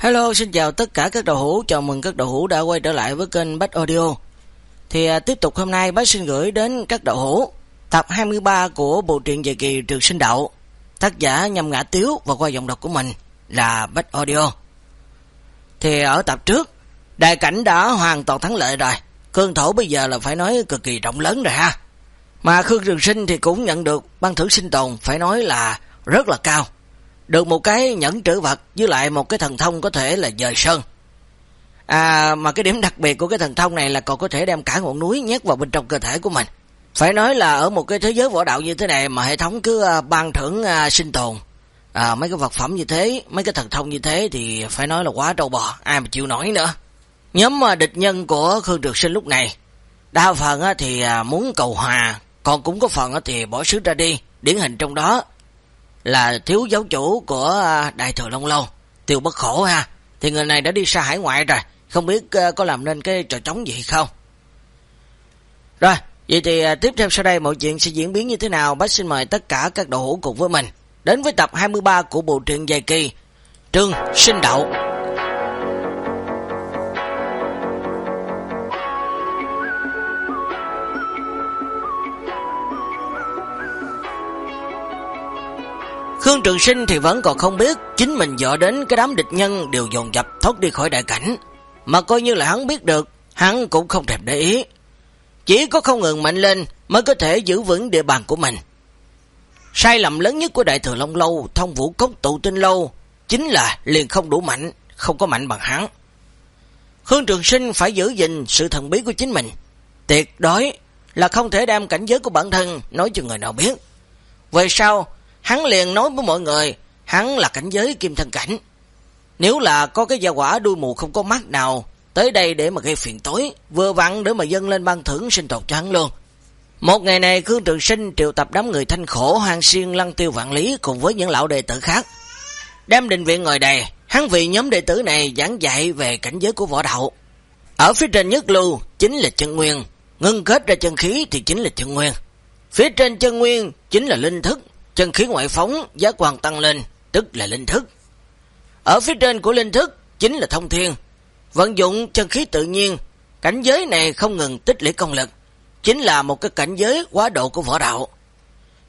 Hello, xin chào tất cả các đầu hữu, chào mừng các đầu hữu đã quay trở lại với kênh Bách Audio. Thì à, tiếp tục hôm nay Bách xin gửi đến các đầu hữu tập 23 của bộ truyện dài kỳ Trường Sinh Đậu, tác giả Nhâm Ngã Tiếu và qua giọng đọc của mình là Bách Audio. Thì ở tập trước, đại cảnh đã hoàn toàn thắng lợi rồi, cương thổ bây giờ là phải nói cực kỳ rộng lớn rồi ha. Mà Khương Trường Sinh thì cũng nhận được ban thưởng sinh tồn phải nói là rất là cao được một cái nhẫn trữ vật với lại một cái thần thông có thể là dời sơn. À mà cái điểm đặc biệt của cái thần thông này là còn có thể đem cả ngọn núi nhét vào bên trong cơ thể của mình. Phải nói là ở một cái thế giới võ đạo như thế này mà hệ thống cứ à, ban thưởng à, sinh tồn. À, mấy cái vật phẩm như thế, mấy cái thần thông như thế thì phải nói là quá trâu bò, ai mà chịu nổi nữa. Nhóm à, địch nhân của Khương Trực Sinh lúc này, đa phần thì muốn cầu hòa, còn cũng có phần thì bỏ sứ ra đi, điển hình trong đó là thiếu giáo chủ của à, Đại Thừa Long Lâu, tiêu bất khổ ha. Thì người này đã đi xa hải ngoại rồi, không biết à, có làm nên cái trò trống gì không. Rồi, vậy thì à, tiếp theo sau đây mọi chuyện sẽ diễn biến như thế nào, bác xin mời tất cả các đầu hữu cùng với mình. Đến với tập 23 của bộ truyện dài kỳ, Trương Sinh Đậu. Khương Trường Sinh thì vẫn còn không biết chính mình dọ đến cái đám địch nhân đều dồn dập thoát đi khỏi đại cảnh. Mà coi như là hắn biết được, hắn cũng không thèm để ý. Chỉ có không ngừng mạnh lên mới có thể giữ vững địa bàn của mình. Sai lầm lớn nhất của Đại Thừa Long Lâu, thông vũ cốc tụ tinh lâu, chính là liền không đủ mạnh, không có mạnh bằng hắn. Khương Trường Sinh phải giữ gìn sự thần bí của chính mình. Tuyệt đối là không thể đem cảnh giới của bản thân nói cho người nào biết. Về sau, Hắn liền nói với mọi người, hắn là cảnh giới kim thân cảnh. Nếu là có cái gia quả đuôi mù không có mắt nào, tới đây để mà gây phiền tối, vừa vặn để mà dâng lên ban thưởng sinh tột cho hắn luôn. Một ngày này Khương Trường Sinh triệu tập đám người thanh khổ hoang siêng lăng tiêu vạn lý cùng với những lão đệ tử khác. Đem định viện ngồi đầy, hắn vì nhóm đệ tử này giảng dạy về cảnh giới của võ đạo. Ở phía trên nhất lưu chính là chân nguyên, ngưng kết ra chân khí thì chính là chân nguyên. Phía trên chân nguyên chính là linh thức, chân khí ngoại phóng giá quan tăng lên, tức là linh thức. Ở phía trên của linh thức chính là thông thiên, vận dụng chân khí tự nhiên, cảnh giới này không ngừng tích lũy công lực, chính là một cái cảnh giới quá độ của võ đạo.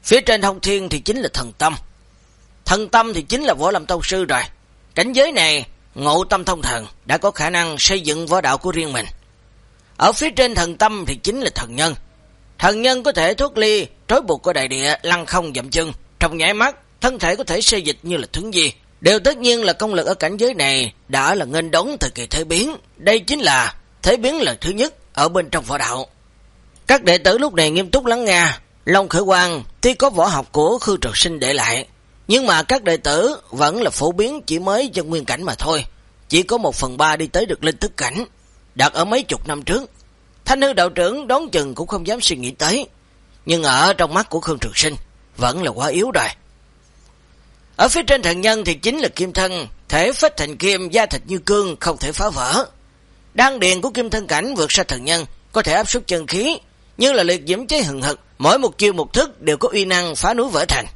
Phía trên thông thiên thì chính là thần tâm. Thần tâm thì chính là võ lâm tông sư rồi. Cảnh giới này, ngộ tâm thông thần, đã có khả năng xây dựng võ đạo của riêng mình. Ở phía trên thần tâm thì chính là thần nhân. Thần nhân có thể thoát ly, trói buộc của đại địa, lăng không dậm chân. Trong nhảy mắt, thân thể có thể xây dịch như là thuấn gì. Đều tất nhiên là công lực ở cảnh giới này đã là ngân đón thời kỳ thế biến. Đây chính là thế biến lần thứ nhất ở bên trong võ đạo. Các đệ tử lúc này nghiêm túc lắng nghe. Long Khởi Quang tuy có võ học của Khư Trực Sinh để lại, nhưng mà các đệ tử vẫn là phổ biến chỉ mới cho nguyên cảnh mà thôi. Chỉ có một phần ba đi tới được linh thức cảnh, đạt ở mấy chục năm trước. Thanh hư đạo trưởng đón chừng cũng không dám suy nghĩ tới. Nhưng ở trong mắt của Khương Trường Sinh vẫn là quá yếu rồi. Ở phía trên thần nhân thì chính là kim thân, thể phách thành kim, da thịt như cương, không thể phá vỡ. Đan điền của kim thân cảnh vượt xa thần nhân, có thể áp suất chân khí, như là liệt diễm cháy hừng hực, mỗi một chiêu một thức đều có uy năng phá núi vỡ thành.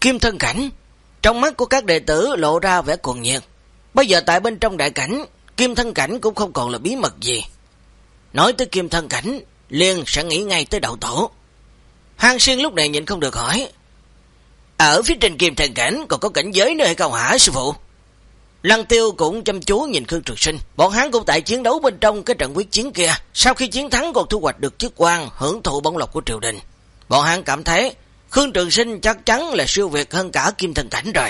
Kim thân cảnh, trong mắt của các đệ tử lộ ra vẻ cuồng nhiệt. Bây giờ tại bên trong đại cảnh, kim thân cảnh cũng không còn là bí mật gì. Nói tới kim thân cảnh, liền sẽ nghĩ ngay tới đạo tổ. Hàng xuyên lúc này nhìn không được hỏi. Ở phía trên kim thần cảnh còn có cảnh giới nữa hay không hả sư phụ? Lăng tiêu cũng chăm chú nhìn Khương Trực Sinh. Bọn hắn cũng tại chiến đấu bên trong cái trận quyết chiến kia. Sau khi chiến thắng còn thu hoạch được chức quan hưởng thụ bóng lộc của triều đình. Bọn hắn cảm thấy Khương Trường Sinh chắc chắn là siêu việt hơn cả kim thần cảnh rồi.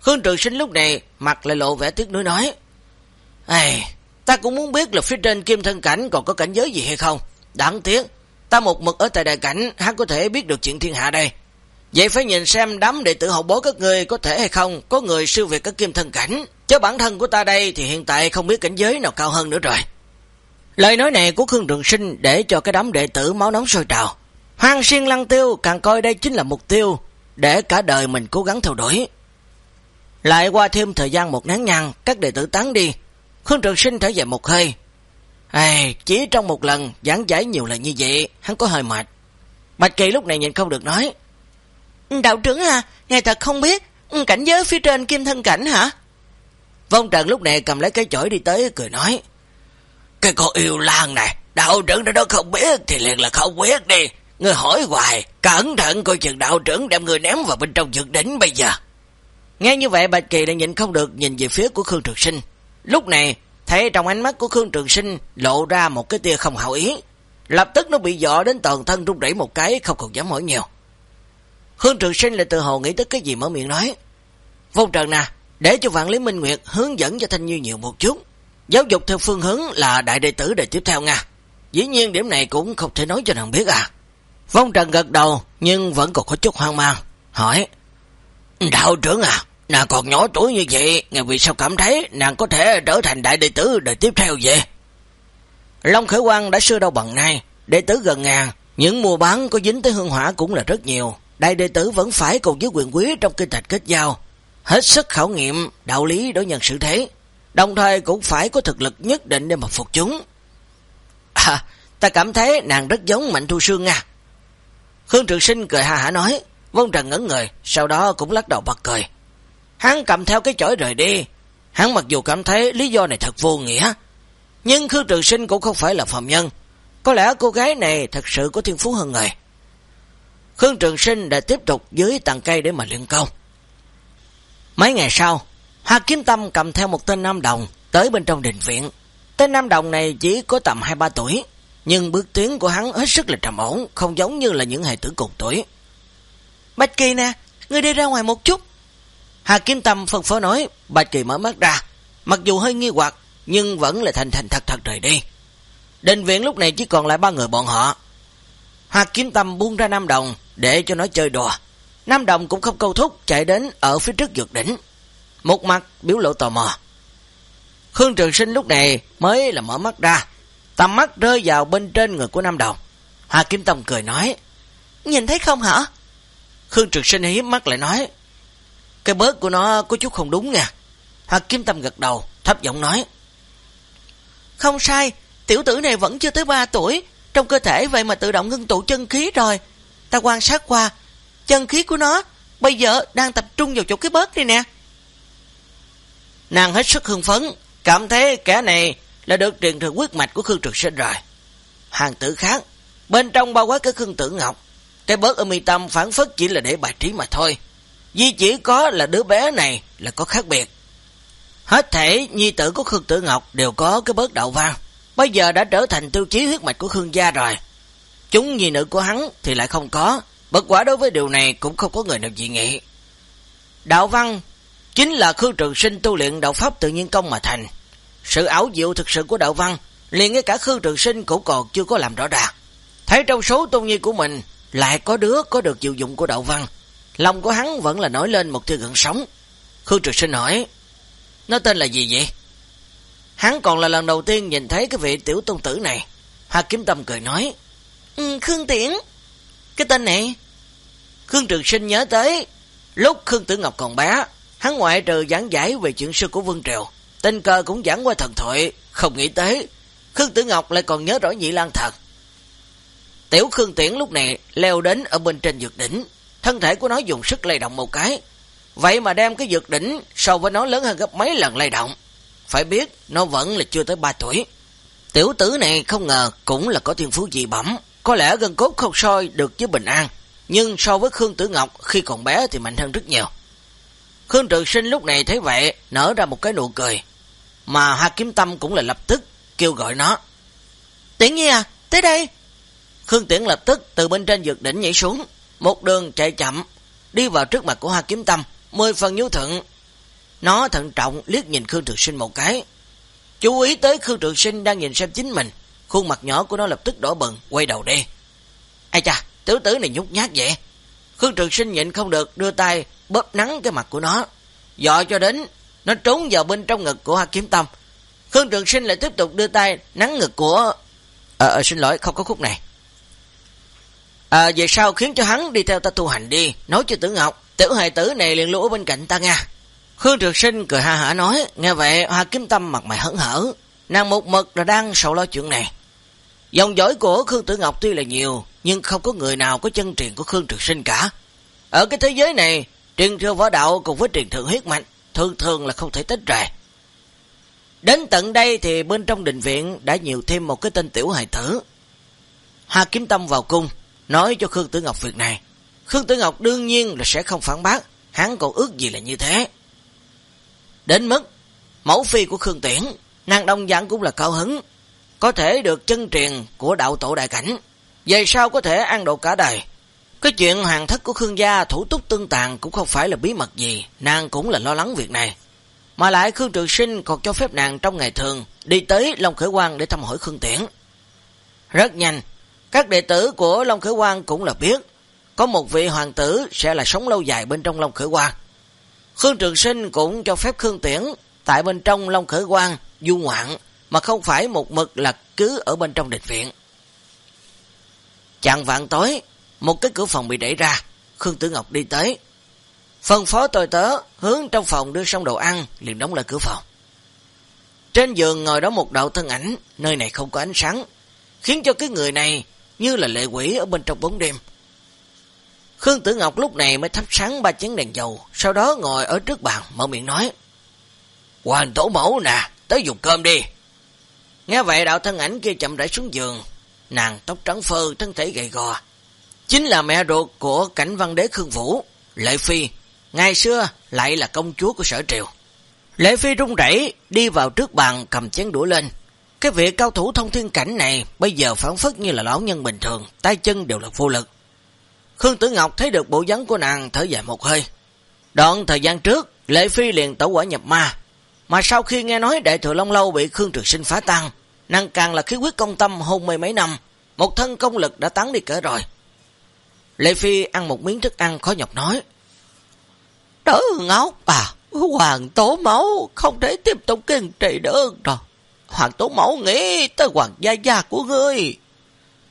Khương Trường Sinh lúc này mặt lại lộ vẻ tiếc nuối nói. Ê, ta cũng muốn biết là phía trên kim thân cảnh còn có cảnh giới gì hay không. Đáng tiếc, ta một mực ở tại đại cảnh, hắn có thể biết được chuyện thiên hạ đây. Vậy phải nhìn xem đám đệ tử hậu bố các người có thể hay không, có người siêu việt các kim thân cảnh. Chứ bản thân của ta đây thì hiện tại không biết cảnh giới nào cao hơn nữa rồi. Lời nói này của Khương Trường Sinh để cho cái đám đệ tử máu nóng sôi trào. Hoang siên lăng tiêu càng coi đây chính là mục tiêu để cả đời mình cố gắng theo đuổi. Lại qua thêm thời gian một nắng nhăn, các đệ tử tán đi. Khương Trường Sinh thở dài một hơi, À, chỉ trong một lần giảng giải nhiều lần như vậy, hắn có hơi mệt. Bạch Kỳ lúc này nhìn không được nói. Đạo trưởng à, ngài thật không biết, cảnh giới phía trên kim thân cảnh hả? Vong Trần lúc này cầm lấy cái chổi đi tới cười nói. Cái con yêu lan này, đạo trưởng đó không biết thì liền là không biết đi. Người hỏi hoài, cẩn thận coi chừng đạo trưởng đem người ném vào bên trong dược đỉnh bây giờ. Nghe như vậy Bạch Kỳ đã nhìn không được nhìn về phía của Khương Trường Sinh. Lúc này, thấy trong ánh mắt của Khương Trường Sinh lộ ra một cái tia không hảo ý. Lập tức nó bị dọ đến toàn thân rung rẩy một cái, không còn dám hỏi nhiều. Hương Trường Sinh lại tự hồ nghĩ tới cái gì mở miệng nói. Vô Trần nè, để cho Vạn Lý Minh Nguyệt hướng dẫn cho Thanh Như nhiều một chút. Giáo dục theo phương hướng là đại đệ tử đời tiếp theo nha. Dĩ nhiên điểm này cũng không thể nói cho nàng biết à. Vong Trần gật đầu nhưng vẫn còn có chút hoang mang. Hỏi, Đạo trưởng à, nàng còn nhỏ tuổi như vậy, ngày vì sao cảm thấy nàng có thể trở thành đại đệ tử đời tiếp theo vậy? Long Khởi Quang đã xưa đâu bằng nay, đệ tử gần ngàn, những mua bán có dính tới hương hỏa cũng là rất nhiều. Đại đệ tử vẫn phải cùng với quyền quý trong kinh thạch kết giao, hết sức khảo nghiệm đạo lý đối nhân sự thế, đồng thời cũng phải có thực lực nhất định để mà phục chúng. À, ta cảm thấy nàng rất giống Mạnh Thu Sương nha. Khương Trường Sinh cười hà hả nói, Vân Trần ngẩn người, sau đó cũng lắc đầu bật cười. Hắn cầm theo cái chổi rời đi. Hắn mặc dù cảm thấy lý do này thật vô nghĩa, nhưng Khương Trường Sinh cũng không phải là phạm nhân. Có lẽ cô gái này thật sự có thiên phú hơn người. Khương Trường Sinh đã tiếp tục dưới tầng cây để mà luyện công. Mấy ngày sau, Hoa Kiếm Tâm cầm theo một tên nam đồng tới bên trong đình viện. Tên nam đồng này chỉ có tầm 2-3 tuổi, nhưng bước tiến của hắn hết sức là trầm ổn, không giống như là những hài tử cùng tuổi. Bạch Kỳ nè, ngươi đi ra ngoài một chút. Hà Kiếm Tâm phân phó nói, Bạch Kỳ mở mắt ra, mặc dù hơi nghi hoặc, nhưng vẫn là thành thành thật thật rời đi. Đền viện lúc này chỉ còn lại ba người bọn họ. Hoa Kiếm Tâm buông ra Nam Đồng để cho nó chơi đùa. Nam Đồng cũng không câu thúc chạy đến ở phía trước dược đỉnh. Một mặt biểu lộ tò mò. Khương Trường Sinh lúc này mới là mở mắt ra. Tầm mắt rơi vào bên trên người của Nam Đồng. Hoa Kiếm Tâm cười nói. Nhìn thấy không hả? Khương Trường Sinh hiếp mắt lại nói. Cái bớt của nó có chút không đúng nha. Hoa Kiếm Tâm gật đầu, thấp giọng nói. Không sai, tiểu tử này vẫn chưa tới 3 tuổi, trong cơ thể vậy mà tự động ngưng tụ chân khí rồi. Ta quan sát qua, chân khí của nó bây giờ đang tập trung vào chỗ cái bớt đi nè. Nàng hết sức hưng phấn, cảm thấy kẻ này là được truyền thừa quyết mạch của Khương Trực Sinh rồi. Hàng tử khác, bên trong bao quát cái Khương Tử Ngọc, cái bớt ở mi tâm phản phất chỉ là để bài trí mà thôi. Vì chỉ có là đứa bé này là có khác biệt. Hết thể nhi tử của Khương Tử Ngọc đều có cái bớt đạo văn Bây giờ đã trở thành tiêu chí huyết mạch của Khương gia rồi. Chúng nhi nữ của hắn thì lại không có. Bất quả đối với điều này cũng không có người nào dị nghị. Đạo văn chính là Khương Trường Sinh tu luyện đạo pháp tự nhiên công mà thành. Sự ảo diệu thực sự của đạo văn, liền ngay cả Khương Trường Sinh cũng còn chưa có làm rõ ràng. Thấy trong số tôn nhi của mình, lại có đứa có được diệu dụng của đạo văn. Lòng của hắn vẫn là nổi lên một tia gần sống. Khương Trường Sinh hỏi, nó tên là gì vậy? Hắn còn là lần đầu tiên nhìn thấy cái vị tiểu tôn tử này. Hoa Kiếm Tâm cười nói, ừ, Khương Tiễn. Cái tên này, Khương Trường Sinh nhớ tới, lúc Khương Tử Ngọc còn bé, hắn ngoại trừ giảng giải về chuyện sư của Vương Triều. Tình cờ cũng giảng qua thần thoại, không nghĩ tới. Khương Tử Ngọc lại còn nhớ rõ nhị lan thật. Tiểu Khương Tiễn lúc này leo đến ở bên trên dược đỉnh, thân thể của nó dùng sức lay động một cái. Vậy mà đem cái dược đỉnh so với nó lớn hơn gấp mấy lần lay động. Phải biết, nó vẫn là chưa tới 3 tuổi. Tiểu tử này không ngờ cũng là có thiên phú dị bẩm. Có lẽ gần cốt không soi được với Bình An. Nhưng so với Khương Tử Ngọc khi còn bé thì mạnh hơn rất nhiều. Khương Trường Sinh lúc này thấy vậy, nở ra một cái nụ cười. Mà Hoa Kiếm Tâm cũng là lập tức kêu gọi nó. Tiễn Nhi à, tới đây. Khương Tiễn lập tức từ bên trên dược đỉnh nhảy xuống, một đường chạy chậm, đi vào trước mặt của Hoa Kiếm Tâm, mười phần nhu thận. Nó thận trọng liếc nhìn Khương Trường Sinh một cái. Chú ý tới Khương Trường Sinh đang nhìn xem chính mình, khuôn mặt nhỏ của nó lập tức đỏ bừng, quay đầu đi. Ai cha, tứ tử này nhút nhát vậy. Khương Trường Sinh nhịn không được, đưa tay bóp nắng cái mặt của nó, dọ cho đến nó trốn vào bên trong ngực của Hoa Kiếm Tâm. Khương Trường Sinh lại tiếp tục đưa tay nắng ngực của... Ờ, à, xin lỗi, không có khúc này. À, về sau khiến cho hắn đi theo ta tu hành đi, nói cho tử ngọc, tiểu hài tử này liền lũ bên cạnh ta nha. Khương Trực Sinh cười ha hả nói, nghe vậy Hoa Kiếm Tâm mặt mày hấn hở, nàng một mực là đang sầu lo chuyện này. Dòng dõi của Khương Tử Ngọc tuy là nhiều, nhưng không có người nào có chân truyền của Khương Trực Sinh cả. Ở cái thế giới này, truyền thừa võ đạo cùng với truyền thừa huyết mạnh, thường thường là không thể tách rời. Đến tận đây thì bên trong đình viện đã nhiều thêm một cái tên tiểu hài tử. Hà Kiếm Tâm vào cung, nói cho Khương Tử Ngọc việc này. Khương Tử Ngọc đương nhiên là sẽ không phản bác, hắn còn ước gì là như thế. Đến mức, mẫu phi của Khương Tiễn, nàng đông dạng cũng là cao hứng, có thể được chân truyền của đạo tổ đại cảnh, về sau có thể ăn độ cả đời. Cái chuyện hoàng thất của Khương gia thủ túc tương tàn cũng không phải là bí mật gì, nàng cũng là lo lắng việc này. Mà lại Khương Trường Sinh còn cho phép nàng trong ngày thường đi tới Long Khởi Quang để thăm hỏi Khương Tiễn. Rất nhanh, các đệ tử của Long Khởi Quang cũng là biết, có một vị hoàng tử sẽ là sống lâu dài bên trong Long Khởi Quang. Khương Trường Sinh cũng cho phép Khương Tiễn tại bên trong Long Khởi Quang du ngoạn, mà không phải một mực là cứ ở bên trong địch viện. Chạng vạn tối, một cái cửa phòng bị đẩy ra, Khương Tử Ngọc đi tới. Phân phó tôi tớ, hướng trong phòng đưa xong đồ ăn, liền đóng lại cửa phòng. Trên giường ngồi đó một đạo thân ảnh, nơi này không có ánh sáng, khiến cho cái người này như là lệ quỷ ở bên trong bóng đêm. Khương Tử Ngọc lúc này mới thắp sáng ba chén đèn dầu, sau đó ngồi ở trước bàn, mở miệng nói. Hoàng tổ mẫu nè, tới dùng cơm đi. Nghe vậy đạo thân ảnh kia chậm rãi xuống giường, nàng tóc trắng phơ, thân thể gầy gò. Chính là mẹ ruột của cảnh văn đế Khương Vũ, Lệ Phi, ngày xưa lại là công chúa của sở triều. Lệ Phi rung rẩy đi vào trước bàn cầm chén đũa lên. Cái việc cao thủ thông thiên cảnh này bây giờ phản phất như là lão nhân bình thường, tay chân đều là vô lực. Khương Tử Ngọc thấy được bộ dáng của nàng thở dài một hơi. Đoạn thời gian trước, Lệ Phi liền tẩu quả nhập ma, mà sau khi nghe nói đại thừa Long Lâu bị Khương Trường Sinh phá tăng, nàng càng là khí quyết công tâm hôn mê mấy năm, một thân công lực đã tán đi cỡ rồi. Lệ Phi ăn một miếng thức ăn khó nhọc nói. Đỡ ngốc à, hoàng tố máu không thể tiếp tục kiên trì được rồi. Hoàng tố mẫu nghĩ tới hoàng gia gia của ngươi.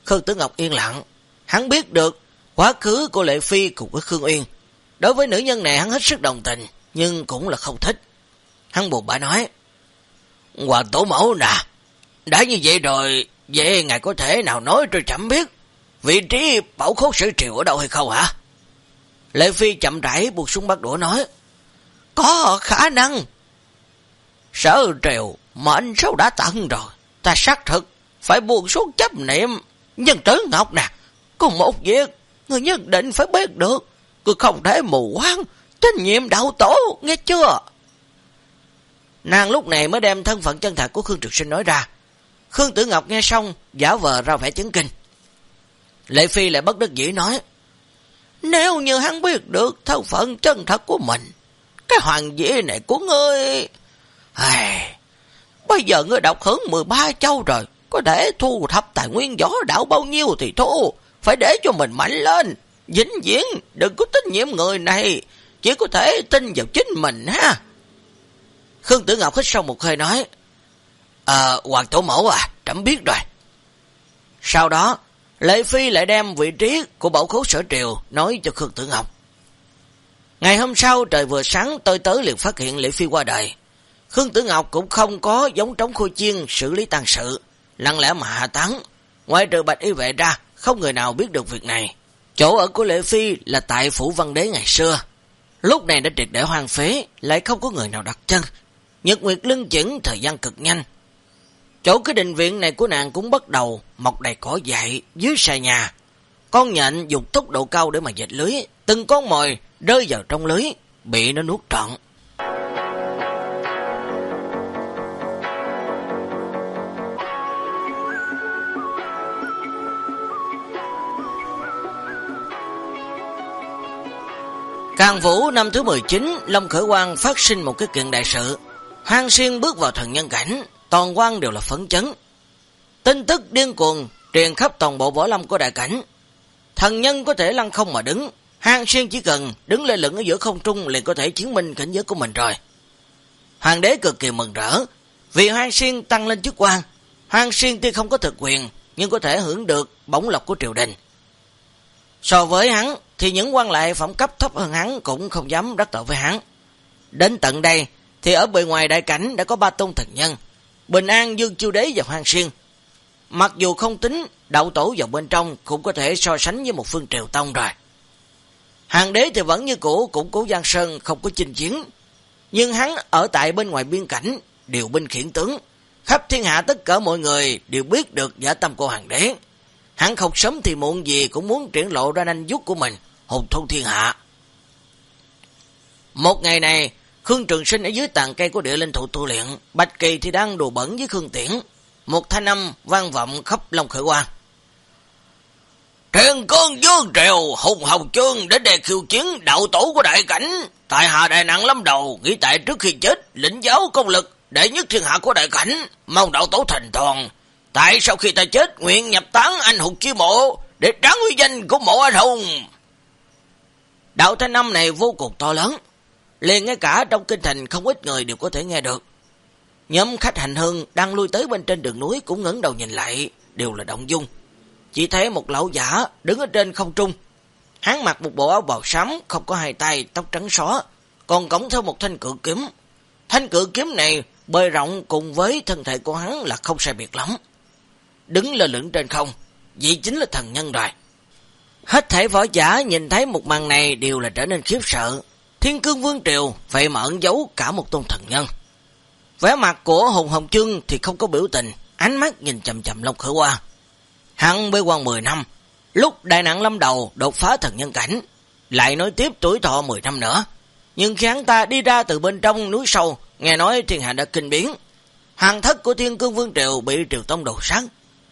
Khương Tử Ngọc yên lặng, hắn biết được quá khứ của Lệ Phi cùng với Khương Uyên. Đối với nữ nhân này hắn hết sức đồng tình, nhưng cũng là không thích. Hắn buồn bã nói, Hoàng tổ mẫu nè, đã như vậy rồi, vậy ngài có thể nào nói cho chậm biết, vị trí bảo khốt sự triều ở đâu hay không hả? Lệ Phi chậm rãi buộc xuống bắt đũa nói, Có khả năng. Sở triều anh sâu đã tận rồi, ta xác thực, phải buồn xuống chấp niệm. nhân tử ngọc nè, có một việc, người nhất định phải biết được, Người không thể mù quáng, trách nhiệm đạo tổ, nghe chưa? Nàng lúc này mới đem thân phận chân thật của Khương Trực Sinh nói ra. Khương Tử Ngọc nghe xong, giả vờ ra vẻ chứng kinh. Lệ Phi lại bất đắc dĩ nói, Nếu như hắn biết được thân phận chân thật của mình, cái hoàng dĩ này của ngươi... Ai... Bây giờ ngươi đọc hướng 13 châu rồi, có thể thu thập tài nguyên gió đảo bao nhiêu thì thu, phải để cho mình mạnh lên. Vĩnh viễn, đừng có tín nhiệm người này, chỉ có thể tin vào chính mình ha. Khương Tử Ngọc hít sâu một hơi nói, Ờ, Hoàng Tổ Mẫu à, trẫm biết rồi. Sau đó, Lệ Phi lại đem vị trí của bảo khố sở triều nói cho Khương Tử Ngọc. Ngày hôm sau trời vừa sáng tôi tới liền phát hiện Lệ Phi qua đời. Khương Tử Ngọc cũng không có giống trống khôi chiên xử lý tàn sự, lặng lẽ mà hạ tán. Ngoài trừ bạch y vệ ra, không người nào biết được việc này. Chỗ ở của Lệ Phi là tại Phủ Văn Đế ngày xưa. Lúc này đã triệt để hoang phế, lại không có người nào đặt chân. Nhật Nguyệt lưng chững thời gian cực nhanh. Chỗ cái định viện này của nàng cũng bắt đầu mọc đầy cỏ dại dưới xà nhà. Con nhện dùng tốc độ cao để mà dệt lưới, từng con mồi rơi vào trong lưới, bị nó nuốt trọn. Càng Vũ năm thứ 19, Long Khởi Quang phát sinh một cái kiện đại sự. Hoang Xuyên bước vào thần nhân cảnh, toàn quan đều là phấn chấn. Tin tức điên cuồng truyền khắp toàn bộ võ lâm của đại cảnh. Thần nhân có thể lăn không mà đứng, Hoang Xuyên chỉ cần đứng lên lửng ở giữa không trung liền có thể chứng minh cảnh giới của mình rồi. Hoàng đế cực kỳ mừng rỡ, vì Hoang Xuyên tăng lên chức quan. Hoang Xuyên tuy không có thực quyền, nhưng có thể hưởng được bổng lộc của triều đình. So với hắn, thì những quan lại phẩm cấp thấp hơn hắn cũng không dám đắc tội với hắn. Đến tận đây, thì ở bề ngoài đại cảnh đã có ba tôn thần nhân, Bình An, Dương Chiêu Đế và Hoàng Xuyên. Mặc dù không tính đậu tổ vào bên trong cũng có thể so sánh với một phương triều tông rồi. Hàng đế thì vẫn như cũ cũng cố Giang Sơn không có chinh chiến. Nhưng hắn ở tại bên ngoài biên cảnh, điều binh khiển tướng. Khắp thiên hạ tất cả mọi người đều biết được giả tâm của hoàng đế. Hắn không sớm thì muộn gì cũng muốn triển lộ ra nanh dút của mình, hùng thôn thiên hạ. Một ngày này, Khương Trường Sinh ở dưới tàn cây của địa linh thụ tu luyện, Bạch Kỳ thì đang đùa bẩn với Khương Tiễn. Một thanh âm vang vọng khắp lòng khởi quan. Thiên cơn dương triều, hùng hồng chương đến đề khiêu chiến đạo tổ của đại cảnh. Tại hạ đại nặng lâm đầu, nghĩ tại trước khi chết, lĩnh giáo công lực, đệ nhất thiên hạ của đại cảnh, mong đạo tổ thành toàn. Tại sau khi ta chết, nguyện nhập tán anh hùng chi mộ, để tráng uy danh của mộ anh hùng. Đạo thanh năm này vô cùng to lớn, liền ngay cả trong kinh thành không ít người đều có thể nghe được. Nhóm khách hành hương đang lui tới bên trên đường núi cũng ngẩng đầu nhìn lại, đều là động dung. Chỉ thấy một lão giả đứng ở trên không trung. Hắn mặc một bộ áo bào xám, không có hai tay, tóc trắng xóa, còn cổng theo một thanh cự kiếm. Thanh cự kiếm này bơi rộng cùng với thân thể của hắn là không sai biệt lắm. Đứng lơ lửng trên không, vậy chính là thần nhân rồi. Hết thể võ giả nhìn thấy một màn này đều là trở nên khiếp sợ. Thiên cương vương triều vậy mà ẩn giấu cả một tôn thần nhân. Vẻ mặt của Hùng Hồng Trương thì không có biểu tình, ánh mắt nhìn chầm chầm Long Khởi Hoa. Hắn bế quan 10 năm, lúc đại nạn lâm đầu đột phá thần nhân cảnh, lại nói tiếp tuổi thọ 10 năm nữa. Nhưng khi hắn ta đi ra từ bên trong núi sâu, nghe nói thiên hạ đã kinh biến. Hàng thất của thiên cương vương triều bị triều tông đầu sát,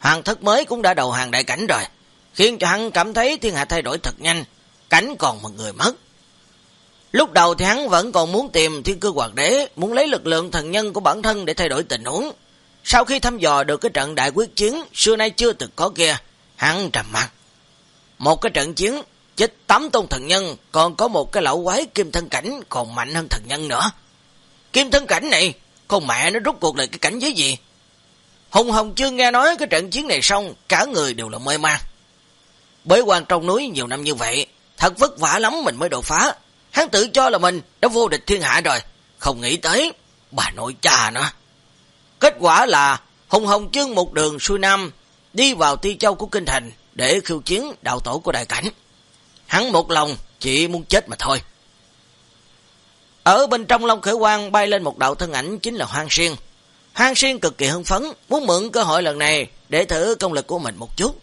hoàng thất mới cũng đã đầu hàng đại cảnh rồi, khiến cho hắn cảm thấy thiên hạ thay đổi thật nhanh, cảnh còn một người mất. Lúc đầu thì hắn vẫn còn muốn tìm thiên cư hoàng đế, muốn lấy lực lượng thần nhân của bản thân để thay đổi tình huống. Sau khi thăm dò được cái trận đại quyết chiến xưa nay chưa từng có kia, hắn trầm mặt. Một cái trận chiến chết tám tôn thần nhân, còn có một cái lão quái kim thân cảnh còn mạnh hơn thần nhân nữa. Kim thân cảnh này, con mẹ nó rút cuộc lại cái cảnh giới gì? Hùng Hồng chưa nghe nói cái trận chiến này xong, cả người đều là mê man. Bế quan trong núi nhiều năm như vậy, thật vất vả lắm mình mới đột phá. Hắn tự cho là mình đã vô địch thiên hạ rồi, không nghĩ tới bà nội cha nữa. Kết quả là Hùng Hồng Chương một đường xuôi nam đi vào ti châu của Kinh Thành để khiêu chiến đạo tổ của đại cảnh. Hắn một lòng chỉ muốn chết mà thôi. Ở bên trong Long Khởi Quang bay lên một đạo thân ảnh chính là Hoang Xuyên. Hàng Xuyên cực kỳ hưng phấn, muốn mượn cơ hội lần này để thử công lực của mình một chút.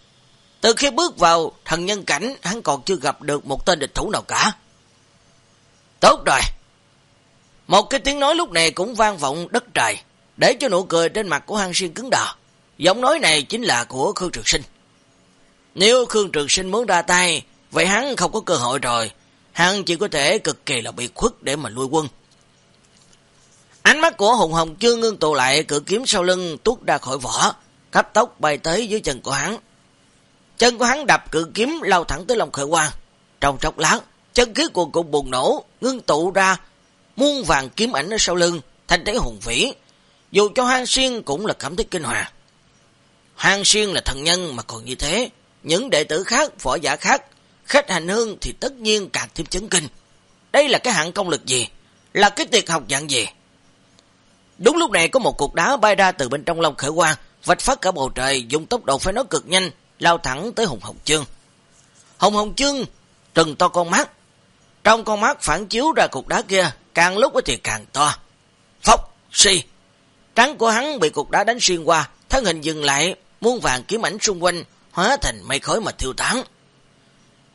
Từ khi bước vào thần nhân cảnh, hắn còn chưa gặp được một tên địch thủ nào cả. Tốt rồi. Một cái tiếng nói lúc này cũng vang vọng đất trời, để cho nụ cười trên mặt của Hang Xuyên cứng đờ. Giọng nói này chính là của Khương Trường Sinh. Nếu Khương Trường Sinh muốn ra tay, vậy hắn không có cơ hội rồi. Hắn chỉ có thể cực kỳ là bị khuất để mà lui quân. Ánh mắt của Hùng Hồng chưa ngưng tụ lại cự kiếm sau lưng tuốt ra khỏi vỏ, cấp tốc bay tới dưới chân của hắn. Chân của hắn đập cự kiếm lao thẳng tới lòng khởi quang. Trong chốc lát, chân khí cuồng cùng bùng nổ, ngưng tụ ra muôn vàng kiếm ảnh ở sau lưng, thành thế hùng vĩ. Dù cho Hang Xuyên cũng là cảm thấy kinh hoàng. Hang Xuyên là thần nhân mà còn như thế, những đệ tử khác, võ giả khác, khách hành hương thì tất nhiên càng thêm chấn kinh. Đây là cái hạng công lực gì? Là cái tiệc học dạng gì? Đúng lúc này có một cục đá bay ra từ bên trong lông Khởi Quang, vạch phát cả bầu trời, dùng tốc độ phải nói cực nhanh, lao thẳng tới Hùng Hồng Chương. Hùng Hồng Chương trừng to con mắt, trong con mắt phản chiếu ra cục đá kia, càng lúc thì càng to. Phốc, si. Trắng của hắn bị cục đá đánh xuyên qua, thân hình dừng lại, muôn vàng kiếm ảnh xung quanh, hóa thành mây khói mà thiêu tán.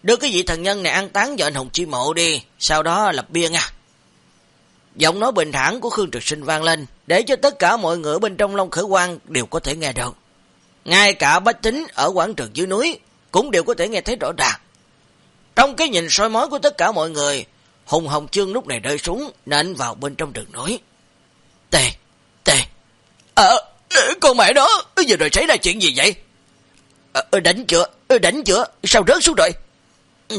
Đưa cái vị thần nhân này ăn tán cho anh hùng chi mộ đi, sau đó lập bia nha. Giọng nói bình thản của Khương Trực Sinh vang lên, để cho tất cả mọi người bên trong Long Khởi Quang đều có thể nghe được. Ngay cả bách tính ở quảng trường dưới núi cũng đều có thể nghe thấy rõ ràng. Trong cái nhìn soi mói của tất cả mọi người, Hùng Hồng Chương lúc này rơi xuống, nện vào bên trong đường núi. Tề, tề, ờ, con mẹ đó, giờ rồi xảy ra chuyện gì vậy? Ờ, ờ đánh chưa, ờ, đánh chưa, sao rớt xuống rồi?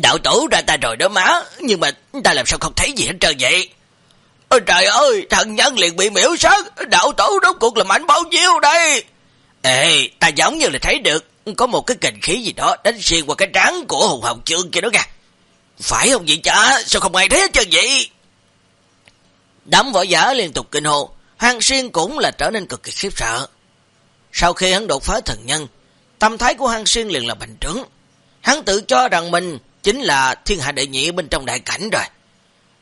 Đạo tổ ra ta rồi đó má, nhưng mà ta làm sao không thấy gì hết trơn vậy? Ôi trời ơi, thần nhân liền bị miễu sát, đạo tổ rốt cuộc là mạnh bao nhiêu đây? Ê, ta giống như là thấy được, có một cái kình khí gì đó đánh xuyên qua cái trán của Hùng Hồng trương kia đó kìa. Phải không vậy cha, sao không ai thấy hết trơn vậy? Đám võ giả liên tục kinh hồ, Hàng Xuyên cũng là trở nên cực kỳ khiếp sợ. Sau khi hắn đột phá thần nhân, tâm thái của Hàng Xuyên liền là bành trướng. Hắn tự cho rằng mình chính là thiên hạ đệ nhị bên trong đại cảnh rồi.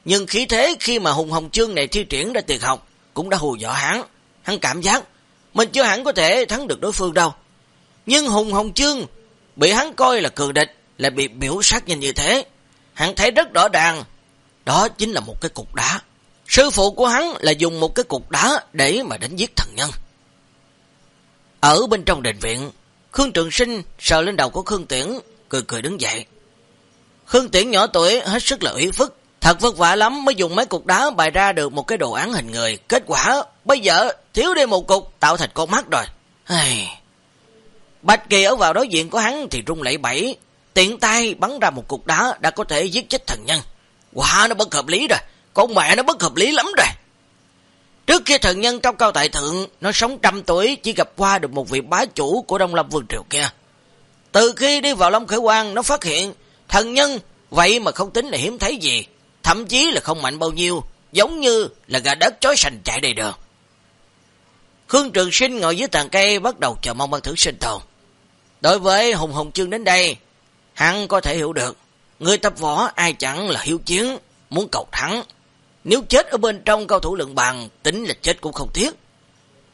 Nhưng khí thế khi mà Hùng Hồng Chương này thi triển ra tuyệt học cũng đã hù dọa hắn, hắn cảm giác mình chưa hẳn có thể thắng được đối phương đâu. Nhưng Hùng Hồng Chương bị hắn coi là cường địch, lại bị biểu sát nhanh như thế. Hắn thấy rất rõ ràng, đó chính là một cái cục đá. Sư phụ của hắn là dùng một cái cục đá để mà đánh giết thần nhân. Ở bên trong đền viện, Khương Trường Sinh sờ lên đầu của Khương Tiễn, cười cười đứng dậy. Khương Tiễn nhỏ tuổi hết sức là ủy phức, thật vất vả lắm mới dùng mấy cục đá bày ra được một cái đồ án hình người. Kết quả bây giờ thiếu đi một cục tạo thành con mắt rồi. Ai... Bạch Kỳ ở vào đối diện của hắn thì rung lẫy bẫy. tiện tay bắn ra một cục đá đã có thể giết chết thần nhân. Quả nó bất hợp lý rồi, con mẹ nó bất hợp lý lắm rồi. Trước kia thần nhân trong cao tại thượng, nó sống trăm tuổi chỉ gặp qua được một vị bá chủ của Đông Lâm Vương Triều kia. Từ khi đi vào Long Khởi Quang, nó phát hiện thần nhân vậy mà không tính là hiếm thấy gì, thậm chí là không mạnh bao nhiêu, giống như là gà đất chói sành chạy đầy đường. Khương Trường Sinh ngồi dưới tàn cây bắt đầu chờ mong ban thử sinh tồn. Đối với Hùng Hùng Chương đến đây, hắn có thể hiểu được, người tập võ ai chẳng là hiếu chiến, muốn cầu thắng. Nếu chết ở bên trong cao thủ lượng bằng tính là chết cũng không tiếc.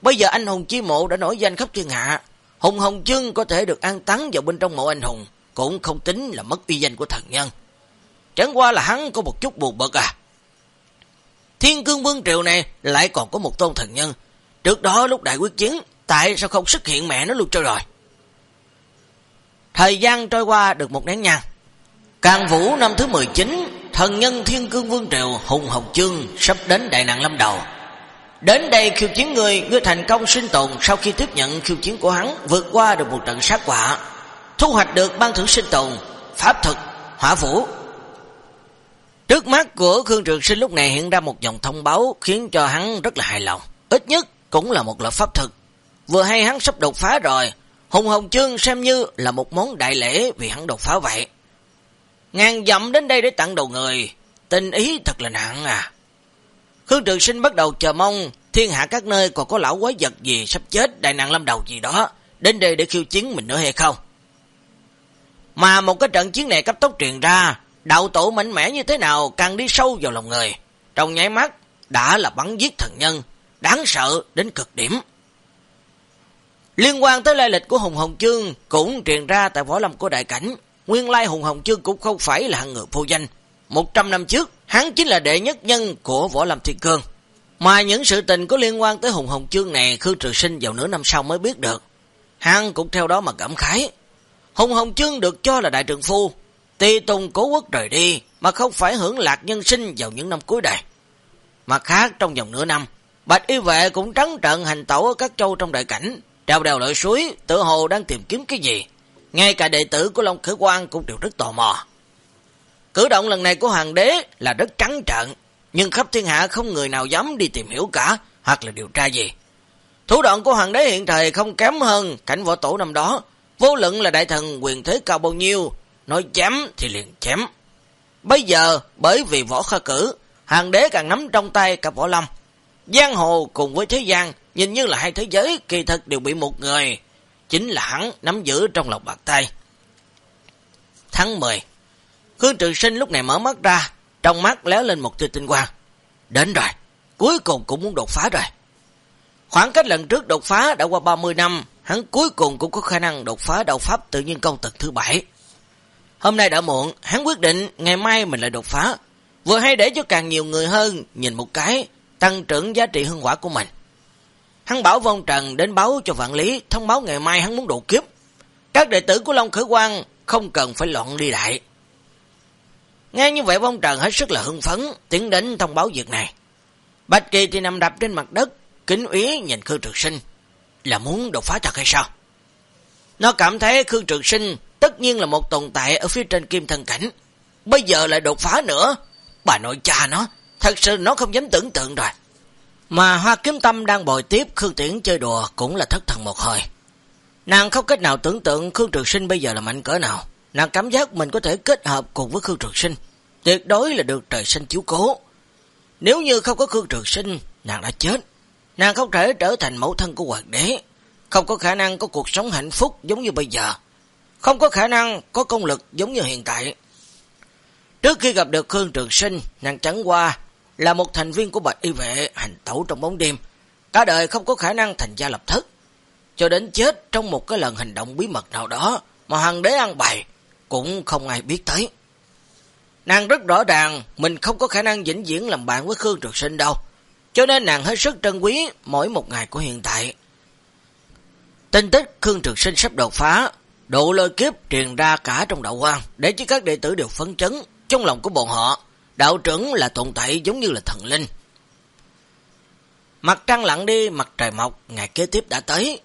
Bây giờ anh hùng chi mộ đã nổi danh khắp thiên hạ, Hùng Hồng Chương có thể được an táng vào bên trong mộ anh hùng, cũng không tính là mất uy danh của thần nhân. Chẳng qua là hắn có một chút buồn bực à. Thiên cương vương triều này lại còn có một tôn thần nhân. Trước đó lúc đại quyết chiến, tại sao không xuất hiện mẹ nó luôn cho rồi. Thời gian trôi qua được một nén nhang. Càng vũ năm thứ 19, thần nhân thiên cương vương triều Hùng Hồng Chương sắp đến đại nạn lâm đầu. Đến đây khiêu chiến người, ngươi thành công sinh tồn sau khi tiếp nhận khiêu chiến của hắn, vượt qua được một trận sát quả, thu hoạch được ban thưởng sinh tồn, pháp thực, hỏa vũ. Trước mắt của Khương Trường Sinh lúc này hiện ra một dòng thông báo khiến cho hắn rất là hài lòng. Ít nhất cũng là một loại pháp thực. Vừa hay hắn sắp đột phá rồi, Hùng Hồng Chương xem như là một món đại lễ vì hắn đột phá vậy. Ngàn dặm đến đây để tặng đầu người, tình ý thật là nặng à. Khương Trường Sinh bắt đầu chờ mong thiên hạ các nơi còn có lão quái vật gì sắp chết đại nạn lâm đầu gì đó đến đây để khiêu chiến mình nữa hay không. Mà một cái trận chiến này cấp tốc truyền ra, đạo tổ mạnh mẽ như thế nào càng đi sâu vào lòng người. Trong nháy mắt đã là bắn giết thần nhân, đáng sợ đến cực điểm. Liên quan tới lai lịch của Hùng Hồng Chương cũng truyền ra tại võ lâm của đại cảnh. Nguyên lai Hùng Hồng Chương cũng không phải là hạng người vô danh. Một trăm năm trước, hắn chính là đệ nhất nhân của võ lâm thiên cương. Mà những sự tình có liên quan tới Hùng Hồng Chương này Khương Trường Sinh vào nửa năm sau mới biết được. Hắn cũng theo đó mà cảm khái. Hùng Hồng Chương được cho là đại trường phu. Tì tùng cố quốc rời đi mà không phải hưởng lạc nhân sinh vào những năm cuối đời. Mặt khác trong vòng nửa năm, Bạch Y Vệ cũng trắng trận hành tẩu ở các châu trong đại cảnh, trèo đèo lội suối, tự hồ đang tìm kiếm cái gì. Ngay cả đệ tử của Long Khởi Quang cũng đều rất tò mò. Cử động lần này của hoàng đế là rất trắng trận, nhưng khắp thiên hạ không người nào dám đi tìm hiểu cả, hoặc là điều tra gì. Thủ đoạn của hoàng đế hiện thời không kém hơn cảnh võ tổ năm đó, vô luận là đại thần quyền thế cao bao nhiêu, nói chém thì liền chém. Bây giờ, bởi vì võ kha cử, hàng đế càng nắm trong tay cả võ lâm. Giang hồ cùng với thế gian, nhìn như là hai thế giới, kỳ thật đều bị một người, chính là hắn nắm giữ trong lòng bạc tay. Tháng 10 Khương Trường Sinh lúc này mở mắt ra, trong mắt léo lên một tia tinh quang. Đến rồi, cuối cùng cũng muốn đột phá rồi. Khoảng cách lần trước đột phá đã qua 30 năm, hắn cuối cùng cũng có khả năng đột phá đạo pháp tự nhiên công tật thứ bảy. Hôm nay đã muộn, hắn quyết định ngày mai mình lại đột phá. Vừa hay để cho càng nhiều người hơn nhìn một cái, tăng trưởng giá trị hương quả của mình. Hắn bảo vong trần đến báo cho vạn lý, thông báo ngày mai hắn muốn độ kiếp. Các đệ tử của Long Khởi Quang không cần phải loạn đi đại. Nghe như vậy vong trần hết sức là hưng phấn, tiến đến thông báo việc này. Bạch Kỳ thì nằm đập trên mặt đất, kính úy nhìn Khương Trực Sinh, là muốn đột phá thật hay sao? Nó cảm thấy Khương Trực Sinh tất nhiên là một tồn tại ở phía trên kim thần cảnh. Bây giờ lại đột phá nữa. Bà nội cha nó, thật sự nó không dám tưởng tượng rồi. Mà Hoa Kiếm Tâm đang bồi tiếp Khương Tiễn chơi đùa cũng là thất thần một hồi. Nàng không cách nào tưởng tượng Khương trường Sinh bây giờ là mạnh cỡ nào. Nàng cảm giác mình có thể kết hợp cùng với Khương trường Sinh. Tuyệt đối là được trời sinh chiếu cố. Nếu như không có Khương trường Sinh, nàng đã chết. Nàng không thể trở thành mẫu thân của hoàng đế. Không có khả năng có cuộc sống hạnh phúc giống như bây giờ. Không có khả năng có công lực giống như hiện tại. Trước khi gặp được Khương Trường Sinh, nàng chẳng qua là một thành viên của bạch y vệ hành tẩu trong bóng đêm. cả đời không có khả năng thành gia lập thất, cho đến chết trong một cái lần hành động bí mật nào đó mà hoàng đế ăn bày, cũng không ai biết tới. Nàng rất rõ ràng mình không có khả năng vĩnh viễn làm bạn với Khương Trường Sinh đâu, cho nên nàng hết sức trân quý mỗi một ngày của hiện tại. Tin tức Khương Trường Sinh sắp đột phá, độ lôi kiếp truyền ra cả trong đạo quan, để cho các đệ tử đều phấn chấn trong lòng của bọn họ. Đạo trưởng là tồn tại giống như là thần linh. Mặt trăng lặng đi, mặt trời mọc, ngày kế tiếp đã tới.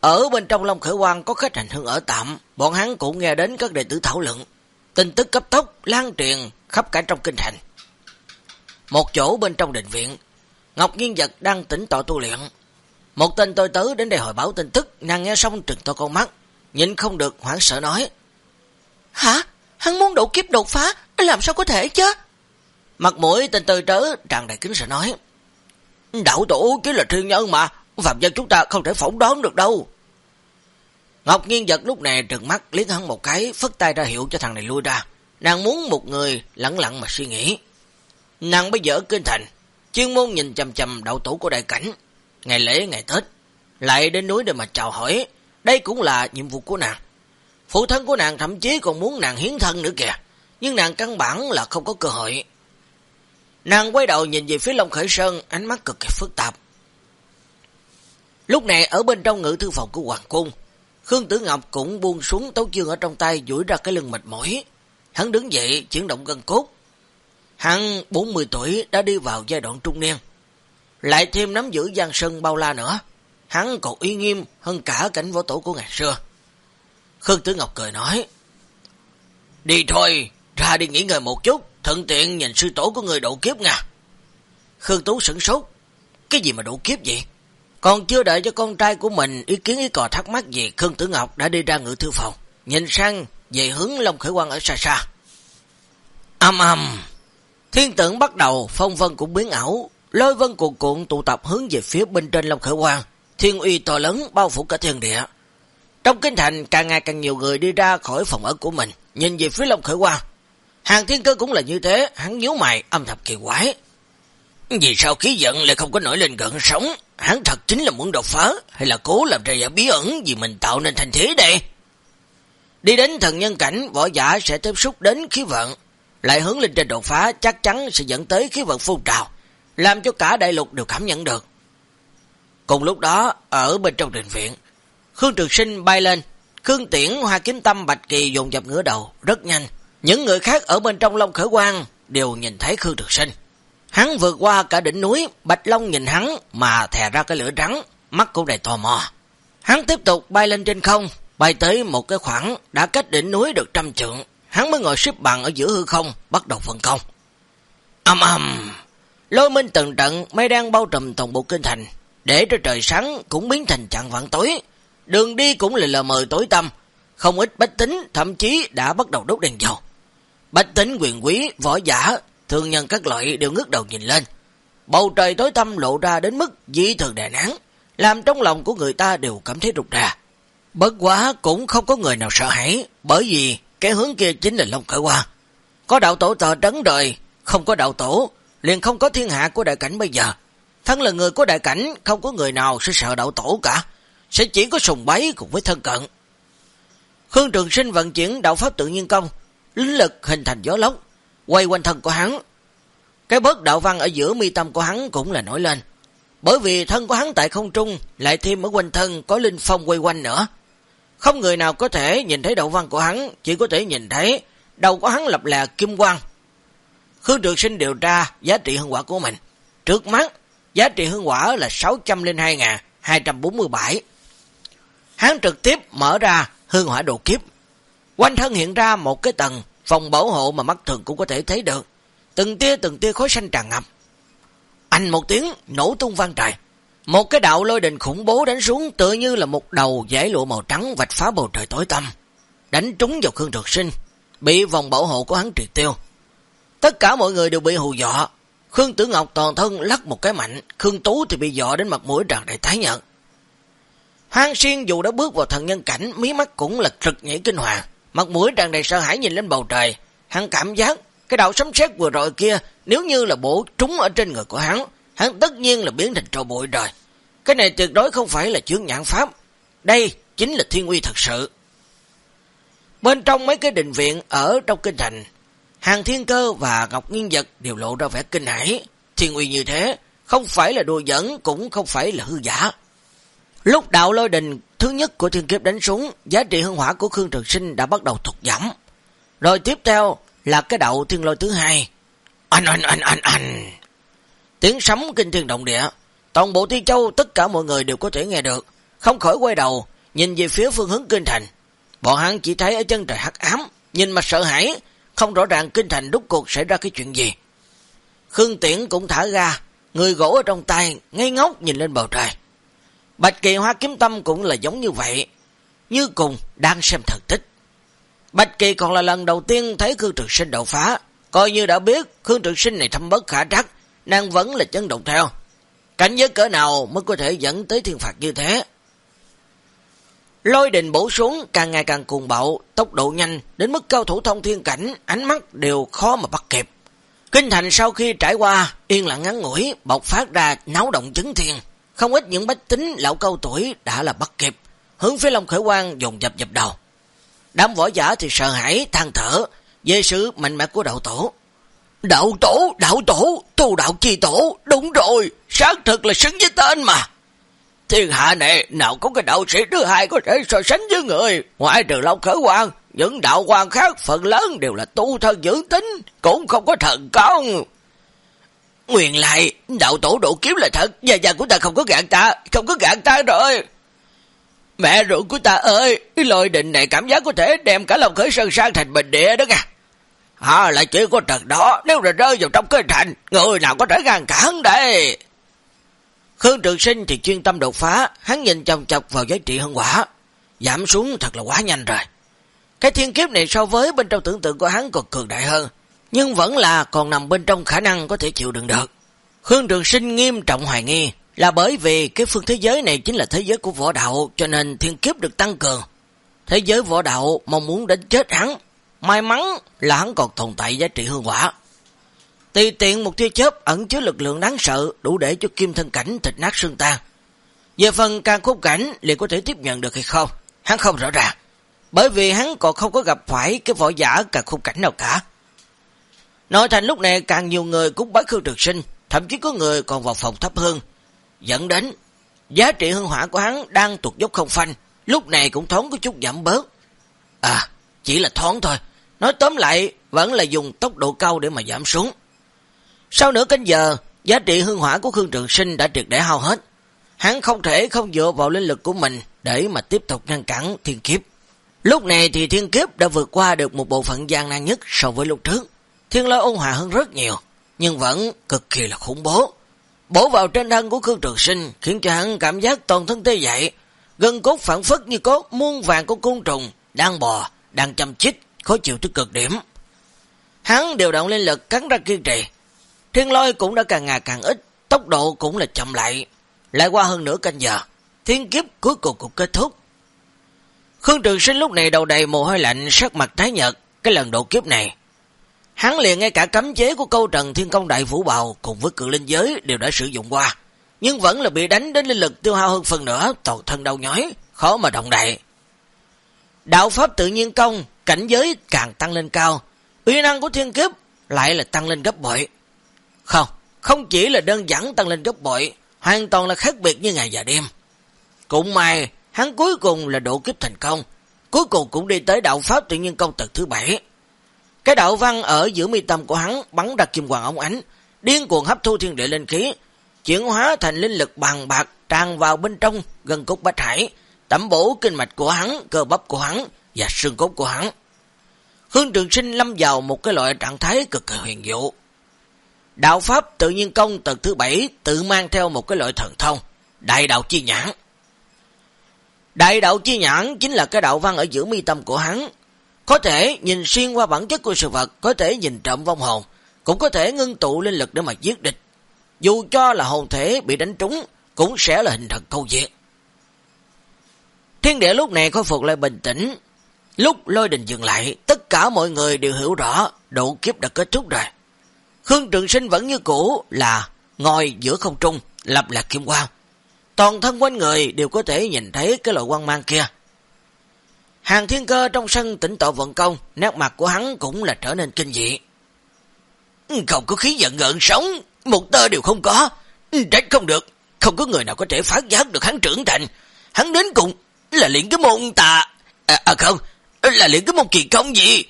Ở bên trong Long Khởi Quang có khách hành hương ở tạm, bọn hắn cũng nghe đến các đệ tử thảo luận. Tin tức cấp tốc lan truyền khắp cả trong kinh thành. Một chỗ bên trong đình viện, Ngọc Nhiên Vật đang tỉnh tọa tu luyện. Một tên tôi tớ đến đây hồi báo tin tức, nàng nghe xong trừng to con mắt, nhìn không được hoảng sợ nói. Hả? Hắn muốn độ kiếp đột phá, làm sao có thể chứ? Mặt mũi tên tôi tớ tràn đầy kính sợ nói. Đạo tổ chính là thiên nhân mà, phạm dân chúng ta không thể phỏng đoán được đâu. Ngọc Nhiên Vật lúc này trừng mắt liếc hắn một cái, phất tay ra hiệu cho thằng này lui ra. Nàng muốn một người lặng lặng mà suy nghĩ. Nàng bây giờ ở kinh thành, chuyên môn nhìn chầm chầm đạo tổ của đại cảnh, ngày lễ ngày Tết, lại đến núi để mà chào hỏi, đây cũng là nhiệm vụ của nàng. Phụ thân của nàng thậm chí còn muốn nàng hiến thân nữa kìa, nhưng nàng căn bản là không có cơ hội. Nàng quay đầu nhìn về phía Long Khởi Sơn, ánh mắt cực kỳ phức tạp. Lúc này ở bên trong ngự thư phòng của Hoàng Cung, Khương Tử Ngọc cũng buông xuống tấu chương ở trong tay, duỗi ra cái lưng mệt mỏi. Hắn đứng dậy, chuyển động gân cốt. Hắn 40 tuổi đã đi vào giai đoạn trung niên. Lại thêm nắm giữ giang sơn bao la nữa. Hắn còn uy nghiêm hơn cả cảnh võ tổ của ngày xưa. Khương Tử Ngọc cười nói. Đi thôi, ra đi nghỉ ngơi một chút, thuận tiện nhìn sư tổ của người độ kiếp nha. Khương Tú sửng sốt. Cái gì mà độ kiếp vậy? Còn chưa đợi cho con trai của mình ý kiến ý cò thắc mắc gì, Khương Tử Ngọc đã đi ra ngự thư phòng, nhìn sang về hướng Long Khởi Quang ở xa xa. Âm âm, thiên tượng bắt đầu, phong vân cũng biến ảo, lôi vân cuộn cuộn tụ tập hướng về phía bên trên Long Khởi Quang, thiên uy to lớn bao phủ cả thiên địa. Trong kinh thành càng ngày càng nhiều người đi ra khỏi phòng ở của mình, nhìn về phía Long Khởi Quang. Hàng thiên cơ cũng là như thế, hắn nhíu mày âm thầm kỳ quái. Vì sao khí giận lại không có nổi lên gần sống? Hắn thật chính là muốn đột phá, hay là cố làm ra giả bí ẩn vì mình tạo nên thành thế đây? Đi đến thần nhân cảnh, võ giả sẽ tiếp xúc đến khí vận, lại hướng lên trên đột phá chắc chắn sẽ dẫn tới khí vận phun trào, làm cho cả đại lục đều cảm nhận được. Cùng lúc đó, ở bên trong đình viện, Khương Trường Sinh bay lên, Khương Tiễn, Hoa kiếm Tâm, Bạch Kỳ dùng dập ngửa đầu, rất nhanh. Những người khác ở bên trong Long Khởi Quang đều nhìn thấy Khương Trường Sinh. Hắn vượt qua cả đỉnh núi, Bạch Long nhìn hắn mà thè ra cái lửa trắng, mắt cũng đầy tò mò. Hắn tiếp tục bay lên trên không, bay tới một cái khoảng đã cách đỉnh núi được trăm trượng. Hắn mới ngồi xếp bằng ở giữa hư không, bắt đầu phân công. Âm âm, lôi minh từng trận mây đang bao trùm toàn bộ kinh thành, để cho trời sáng cũng biến thành chặn vạn tối. Đường đi cũng là lờ mờ tối tăm, không ít bách tính thậm chí đã bắt đầu đốt đèn dầu. Bách tính quyền quý, võ giả thương nhân các loại đều ngước đầu nhìn lên. Bầu trời tối tăm lộ ra đến mức dị thường đè nắng, làm trong lòng của người ta đều cảm thấy rụt rà. Bất quá cũng không có người nào sợ hãi, bởi vì cái hướng kia chính là Long Khởi Hoa. Có đạo tổ tờ trấn đời, không có đạo tổ, liền không có thiên hạ của đại cảnh bây giờ. Thân là người của đại cảnh, không có người nào sẽ sợ đạo tổ cả, sẽ chỉ có sùng bái cùng với thân cận. Khương Trường Sinh vận chuyển đạo pháp tự nhiên công, lính lực hình thành gió lốc, quay quanh thân của hắn. Cái bớt đạo văn ở giữa mi tâm của hắn cũng là nổi lên. Bởi vì thân của hắn tại không trung, lại thêm ở quanh thân có linh phong quay quanh nữa. Không người nào có thể nhìn thấy đạo văn của hắn, chỉ có thể nhìn thấy đầu của hắn lập là kim quang. Khương Trường Sinh điều tra giá trị hương quả của mình. Trước mắt, giá trị hương quả là 602.247. Hắn trực tiếp mở ra hương hỏa đồ kiếp. Quanh thân hiện ra một cái tầng phòng bảo hộ mà mắt thường cũng có thể thấy được. Từng tia từng tia khói xanh tràn ngập. Anh một tiếng nổ tung vang trời. Một cái đạo lôi đình khủng bố đánh xuống tựa như là một đầu giải lụa màu trắng vạch phá bầu trời tối tăm. Đánh trúng vào Khương Trực Sinh, bị vòng bảo hộ của hắn triệt tiêu. Tất cả mọi người đều bị hù dọa. Khương Tử Ngọc toàn thân lắc một cái mạnh, Khương Tú thì bị dọa đến mặt mũi tràn đầy tái nhận. Hoang Xuyên dù đã bước vào thần nhân cảnh, mí mắt cũng là trực nhảy kinh hoàng. Mặt mũi tràn đầy sợ hãi nhìn lên bầu trời, hắn cảm giác cái đạo sấm sét vừa rồi kia nếu như là bổ trúng ở trên người của hắn, hắn tất nhiên là biến thành trâu bụi rồi. Cái này tuyệt đối không phải là chướng nhãn pháp. Đây chính là thiên uy thật sự. Bên trong mấy cái đình viện ở trong kinh thành, Hàng Thiên Cơ và Ngọc Nghiên Vật đều lộ ra vẻ kinh hãi. Thiên uy như thế, không phải là đùa dẫn, cũng không phải là hư giả. Lúc đạo lôi đình thứ nhất của thiên kiếp đánh xuống, giá trị hương hỏa của Khương Trường Sinh đã bắt đầu thụt giảm. Rồi tiếp theo là cái đạo thiên lôi thứ hai. Anh anh anh anh anh. Tiếng sấm kinh thiên động địa, toàn bộ Thi Châu tất cả mọi người đều có thể nghe được, không khỏi quay đầu, nhìn về phía phương hướng kinh thành. Bọn hắn chỉ thấy ở chân trời hắc ám, nhìn mà sợ hãi, không rõ ràng kinh thành đúc cuộc xảy ra cái chuyện gì. Khương Tiễn cũng thả ra, người gỗ ở trong tay, ngây ngốc nhìn lên bầu trời. Bạch Kỳ Hoa Kiếm Tâm cũng là giống như vậy, như cùng đang xem thần tích. Bạch Kỳ còn là lần đầu tiên thấy Khương Trực Sinh đậu phá, coi như đã biết Khương Trực Sinh này thâm bất khả trắc, nàng vẫn là chấn động theo. Cảnh giới cỡ nào mới có thể dẫn tới thiên phạt như thế? Lôi đình bổ xuống càng ngày càng cuồng bạo, tốc độ nhanh, đến mức cao thủ thông thiên cảnh, ánh mắt đều khó mà bắt kịp. Kinh thành sau khi trải qua, yên lặng ngắn ngủi, bộc phát ra náo động chứng thiên. Không ít những bách tính lão cao tuổi đã là bắt kịp, hướng phía Long Khởi Quang dồn dập dập đầu. Đám võ giả thì sợ hãi, than thở, về sự mạnh mẽ của đạo tổ. Đạo tổ, đạo tổ, tu đạo chi tổ, đúng rồi, xác thực là xứng với tên mà. Thiên hạ này nào có cái đạo sĩ thứ hai có thể so sánh với người, ngoại trừ Long Khởi Quang, những đạo quan khác phần lớn đều là tu thân dưỡng tính, cũng không có thần công Nguyên lại, đạo tổ độ kiếm là thật, gia gia của ta không có gạn ta, không có gạn ta rồi. Mẹ ruột của ta ơi, cái lôi định này cảm giác có thể đem cả lòng khởi sơn sang thành bình địa đó nha. À là chỉ có trận đó, nếu là rơi vào trong cái thành, người nào có thể ngăn cản đây. Khương Trường Sinh thì chuyên tâm đột phá, hắn nhìn chồng chọc vào giá trị hân quả, giảm xuống thật là quá nhanh rồi. Cái thiên kiếp này so với bên trong tưởng tượng của hắn còn cường đại hơn, nhưng vẫn là còn nằm bên trong khả năng có thể chịu đựng được. Khương Trường Sinh nghiêm trọng hoài nghi là bởi vì cái phương thế giới này chính là thế giới của võ đạo cho nên thiên kiếp được tăng cường. Thế giới võ đạo mong muốn đến chết hắn, may mắn là hắn còn tồn tại giá trị hương quả. Tùy tiện một tia chớp ẩn chứa lực lượng đáng sợ đủ để cho kim thân cảnh thịt nát xương tan. Về phần càng khúc cảnh liền có thể tiếp nhận được hay không, hắn không rõ ràng. Bởi vì hắn còn không có gặp phải cái võ giả càng khúc cảnh nào cả. Nội thành lúc này càng nhiều người cũng bái khương trực sinh, thậm chí có người còn vào phòng thấp hơn, dẫn đến giá trị hương hỏa của hắn đang tuột dốc không phanh, lúc này cũng thoáng có chút giảm bớt. À, chỉ là thoáng thôi, nói tóm lại vẫn là dùng tốc độ cao để mà giảm xuống. Sau nửa canh giờ, giá trị hương hỏa của Khương Trường Sinh đã triệt để hao hết. Hắn không thể không dựa vào linh lực của mình để mà tiếp tục ngăn cản thiên kiếp. Lúc này thì thiên kiếp đã vượt qua được một bộ phận gian nan nhất so với lúc trước. Thiên lôi ôn hòa hơn rất nhiều, nhưng vẫn cực kỳ là khủng bố. Bổ vào trên thân của Khương Trường Sinh khiến cho hắn cảm giác toàn thân tê dậy, gân cốt phản phất như có muôn vàng của côn trùng, đang bò, đang chăm chích, khó chịu tới cực điểm. Hắn điều động linh lực cắn ra kiên trì, Thiên lôi cũng đã càng ngày càng ít, tốc độ cũng là chậm lại. Lại qua hơn nửa canh giờ, thiên kiếp cuối cùng cũng kết thúc. Khương Trường Sinh lúc này đầu đầy mồ hôi lạnh, sắc mặt tái nhợt, cái lần độ kiếp này. Hắn liền ngay cả cấm chế của câu Trần Thiên Công Đại Vũ Bào cùng với cự linh giới đều đã sử dụng qua, nhưng vẫn là bị đánh đến linh lực tiêu hao hơn phần nữa, toàn thân đau nhói, khó mà động đại. Đạo Pháp tự nhiên công, cảnh giới càng tăng lên cao, uy năng của thiên kiếp lại là tăng lên gấp bội. Không, không chỉ là đơn giản tăng lên gấp bội, hoàn toàn là khác biệt như ngày và đêm. Cũng may, hắn cuối cùng là độ kiếp thành công, cuối cùng cũng đi tới đạo pháp tự nhiên công tật thứ bảy. Cái đạo văn ở giữa mi tâm của hắn bắn ra kim hoàng ống ánh, điên cuồng hấp thu thiên địa linh khí, chuyển hóa thành linh lực bằng bạc tràn vào bên trong gần cốt bách hải, tẩm bổ kinh mạch của hắn, cơ bắp của hắn và xương cốt của hắn. Hương Trường Sinh lâm vào một cái loại trạng thái cực kỳ huyền diệu. Đạo Pháp tự nhiên công tầng thứ bảy tự mang theo một cái loại thần thông, đại đạo chi nhãn. Đại đạo chi nhãn chính là cái đạo văn ở giữa mi tâm của hắn. Có thể nhìn xuyên qua bản chất của sự vật, có thể nhìn trộm vong hồn, cũng có thể ngưng tụ linh lực để mà giết địch. Dù cho là hồn thể bị đánh trúng, cũng sẽ là hình thần câu diệt. Thiên địa lúc này khôi phục lại bình tĩnh. Lúc lôi đình dừng lại, tất cả mọi người đều hiểu rõ độ kiếp đã kết thúc rồi. Khương Trường Sinh vẫn như cũ là ngồi giữa không trung, lập lạc kim quang. toàn thân quanh người đều có thể nhìn thấy cái loại quang mang kia. Hàng thiên cơ trong sân tỉnh tọa vận công, nét mặt của hắn cũng là trở nên kinh dị. Không có khí giận ngợn sống, một tơ đều không có. Trách không được, không có người nào có thể phát giác được hắn trưởng thành. Hắn đến cùng là luyện cái môn tà... À, à không, là luyện cái môn kỳ công gì?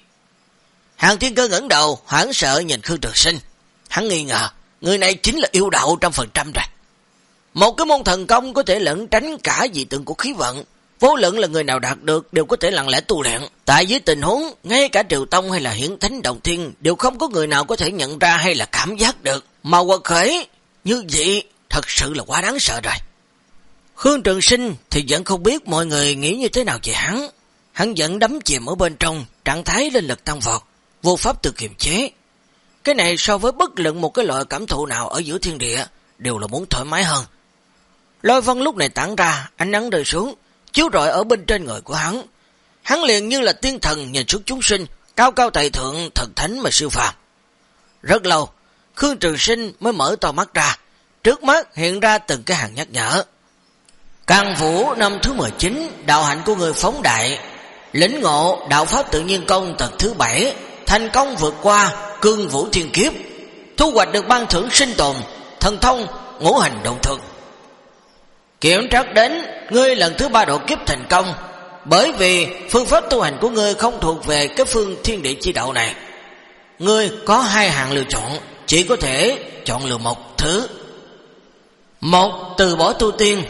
Hàng thiên cơ ngẩn đầu, hoảng sợ nhìn Khương Trường Sinh. Hắn nghi ngờ, người này chính là yêu đạo trăm phần trăm rồi. Một cái môn thần công có thể lẫn tránh cả dị tượng của khí vận. Vô luận là người nào đạt được đều có thể lặng lẽ tu luyện. Tại dưới tình huống, ngay cả Triều Tông hay là Hiển Thánh Đồng Thiên đều không có người nào có thể nhận ra hay là cảm giác được. Mà quật khởi như vậy thật sự là quá đáng sợ rồi. Khương Trường Sinh thì vẫn không biết mọi người nghĩ như thế nào về hắn. Hắn vẫn đắm chìm ở bên trong, trạng thái lên lực tăng vọt, vô pháp tự kiềm chế. Cái này so với bất luận một cái loại cảm thụ nào ở giữa thiên địa đều là muốn thoải mái hơn. Lôi vân lúc này tản ra, ánh nắng rơi xuống, chiếu rọi ở bên trên người của hắn. Hắn liền như là tiên thần nhìn xuống chúng sinh, cao cao tại thượng thần thánh mà siêu phàm. Rất lâu, Khương Trường Sinh mới mở to mắt ra, trước mắt hiện ra từng cái hàng nhắc nhở. Càng vũ năm thứ 19, đạo hạnh của người phóng đại, lĩnh ngộ đạo pháp tự nhiên công tầng thứ 7, thành công vượt qua cương vũ thiên kiếp, thu hoạch được ban thưởng sinh tồn, thần thông, ngũ hành động thường. Kiểm trắc đến, ngươi lần thứ ba độ kiếp thành công, bởi vì phương pháp tu hành của ngươi không thuộc về cái phương thiên địa chi đạo này. Ngươi có hai hạng lựa chọn, chỉ có thể chọn lựa một thứ. Một, từ bỏ tu tiên,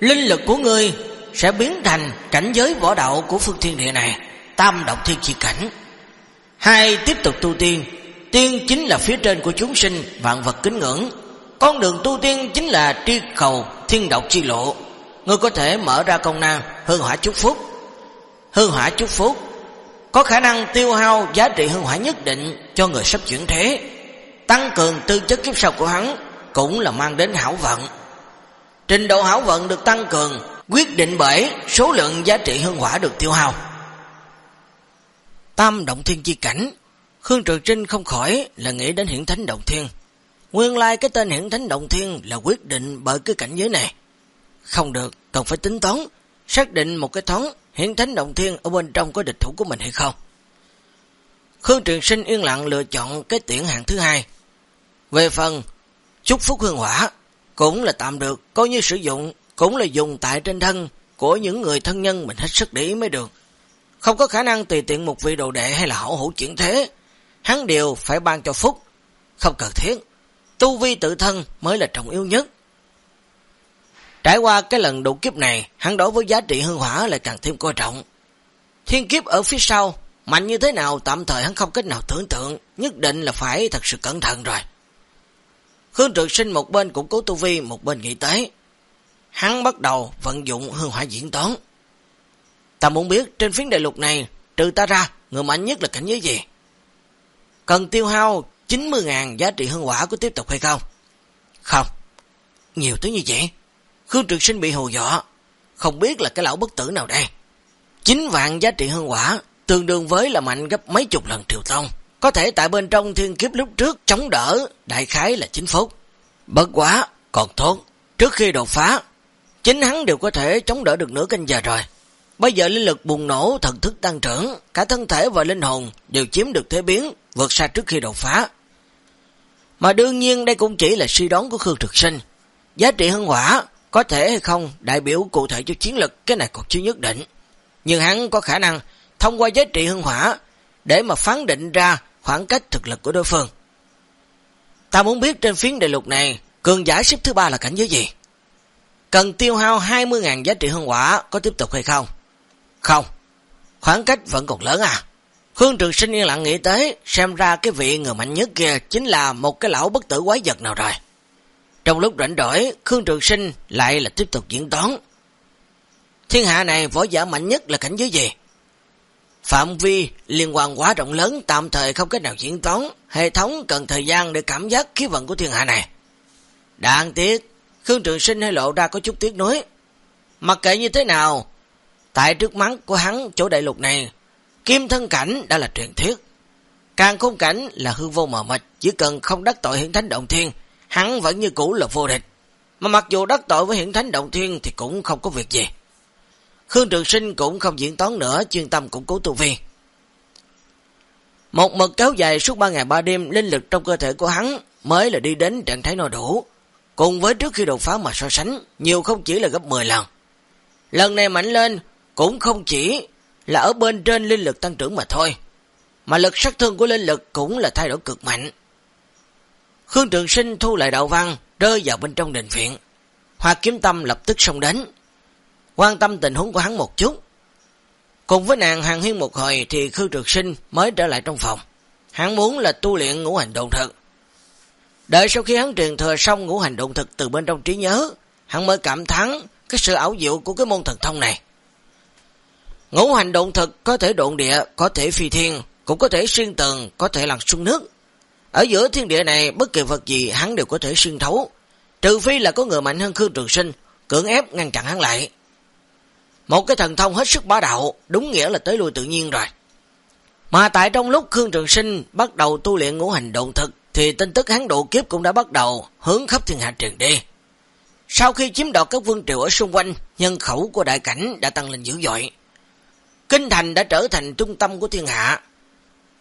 linh lực của ngươi sẽ biến thành cảnh giới võ đạo của phương thiên địa này, tam động thiên chi cảnh. Hai, tiếp tục tu tiên, tiên chính là phía trên của chúng sinh, vạn vật kính ngưỡng. Con đường tu tiên chính là tri cầu thiên độc chi lộ. Ngươi có thể mở ra công năng hương hỏa chúc phúc. Hương hỏa chúc phúc có khả năng tiêu hao giá trị hương hỏa nhất định cho người sắp chuyển thế. Tăng cường tư chất kiếp sau của hắn cũng là mang đến hảo vận. Trình độ hảo vận được tăng cường quyết định bởi số lượng giá trị hương hỏa được tiêu hao. Tam động thiên chi cảnh Khương Trường Trinh không khỏi là nghĩ đến hiển thánh động thiên. Nguyên lai cái tên hiển thánh động thiên là quyết định bởi cái cảnh giới này. Không được, cần phải tính toán, xác định một cái thoáng hiển thánh động thiên ở bên trong có địch thủ của mình hay không. Khương Trường Sinh yên lặng lựa chọn cái tiễn hạng thứ hai. Về phần chúc phúc hương hỏa cũng là tạm được, coi như sử dụng cũng là dùng tại trên thân của những người thân nhân mình hết sức để ý mới được. Không có khả năng tùy tiện một vị đồ đệ hay là hậu hữu chuyển thế. Hắn đều phải ban cho phúc. Không cần thiết. Tu vi tự thân mới là trọng yếu nhất. Trải qua cái lần đột kiếp này, hắn đối với giá trị hương hỏa lại càng thêm coi trọng. Thiên kiếp ở phía sau, mạnh như thế nào tạm thời hắn không cách nào tưởng tượng, nhất định là phải thật sự cẩn thận rồi. Khương Trực Sinh một bên cũng cố tu vi, một bên nghĩ tế Hắn bắt đầu vận dụng hương hỏa diễn toán. Ta muốn biết trên phiến đại lục này, trừ ta ra, người mạnh nhất là cảnh giới gì? Cần tiêu hao 90.000 giá trị hương quả có tiếp tục hay không? Không. Nhiều tới như vậy. Khương Trực Sinh bị hồ dọ. Không biết là cái lão bất tử nào đây. 9 vạn giá trị hương quả tương đương với là mạnh gấp mấy chục lần triều tông. Có thể tại bên trong thiên kiếp lúc trước chống đỡ đại khái là 9 phút. Bất quá, còn tốt. Trước khi đột phá, chính hắn đều có thể chống đỡ được nửa canh giờ rồi. Bây giờ linh lực bùng nổ, thần thức tăng trưởng, cả thân thể và linh hồn đều chiếm được thế biến, vượt xa trước khi đột phá. Mà đương nhiên đây cũng chỉ là suy đoán của Khương Trực Sinh. Giá trị hân hỏa có thể hay không đại biểu cụ thể cho chiến lực cái này còn chưa nhất định. Nhưng hắn có khả năng thông qua giá trị hân hỏa để mà phán định ra khoảng cách thực lực của đối phương. Ta muốn biết trên phiến đại lục này cường giả xếp thứ ba là cảnh giới gì? Cần tiêu hao 20.000 giá trị hân hỏa có tiếp tục hay không? Không, khoảng cách vẫn còn lớn à. Khương Trường Sinh yên lặng nghĩ tới, xem ra cái vị người mạnh nhất kia chính là một cái lão bất tử quái vật nào rồi. Trong lúc rảnh rỗi, Khương Trường Sinh lại là tiếp tục diễn toán. Thiên hạ này võ giả mạnh nhất là cảnh giới gì? Phạm vi liên quan quá rộng lớn tạm thời không cách nào diễn toán, hệ thống cần thời gian để cảm giác khí vận của thiên hạ này. Đáng tiếc, Khương Trường Sinh hay lộ ra có chút tiếc nuối. Mặc kệ như thế nào, tại trước mắt của hắn chỗ đại lục này, kim thân cảnh đã là truyền thuyết. Càng khôn cảnh là hư vô mờ mịt, chỉ cần không đắc tội hiện thánh động thiên, hắn vẫn như cũ là vô địch. mà mặc dù đắc tội với hiển thánh động thiên thì cũng không có việc gì. Khương Trường Sinh cũng không diễn toán nữa, chuyên tâm củng cố tu vi. Một mực kéo dài suốt 3 ngày 3 đêm, linh lực trong cơ thể của hắn mới là đi đến trạng thái no đủ. Cùng với trước khi đột phá mà so sánh, nhiều không chỉ là gấp 10 lần. Lần này mạnh lên cũng không chỉ là ở bên trên linh lực tăng trưởng mà thôi, mà lực sát thương của linh lực cũng là thay đổi cực mạnh. Khương Trường Sinh thu lại đạo văn, rơi vào bên trong đình viện. Hoa kiếm tâm lập tức xông đến, quan tâm tình huống của hắn một chút. Cùng với nàng hàng hiên một hồi thì Khương Trường Sinh mới trở lại trong phòng. Hắn muốn là tu luyện ngũ hành độn thực. Đợi sau khi hắn truyền thừa xong ngũ hành độn thực từ bên trong trí nhớ, hắn mới cảm thắng cái sự ảo diệu của cái môn thần thông này. Ngũ hành động thực có thể độn địa, có thể phi thiên, cũng có thể xuyên tường, có thể lặn xuống nước. Ở giữa thiên địa này, bất kỳ vật gì hắn đều có thể xuyên thấu, trừ phi là có người mạnh hơn Khương Trường Sinh, cưỡng ép ngăn chặn hắn lại. Một cái thần thông hết sức bá đạo, đúng nghĩa là tới lui tự nhiên rồi. Mà tại trong lúc Khương Trường Sinh bắt đầu tu luyện ngũ hành động thực, thì tin tức hắn độ kiếp cũng đã bắt đầu hướng khắp thiên hạ truyền đi. Sau khi chiếm đoạt các vương triều ở xung quanh, nhân khẩu của đại cảnh đã tăng lên dữ dội. Kinh thành đã trở thành trung tâm của thiên hạ.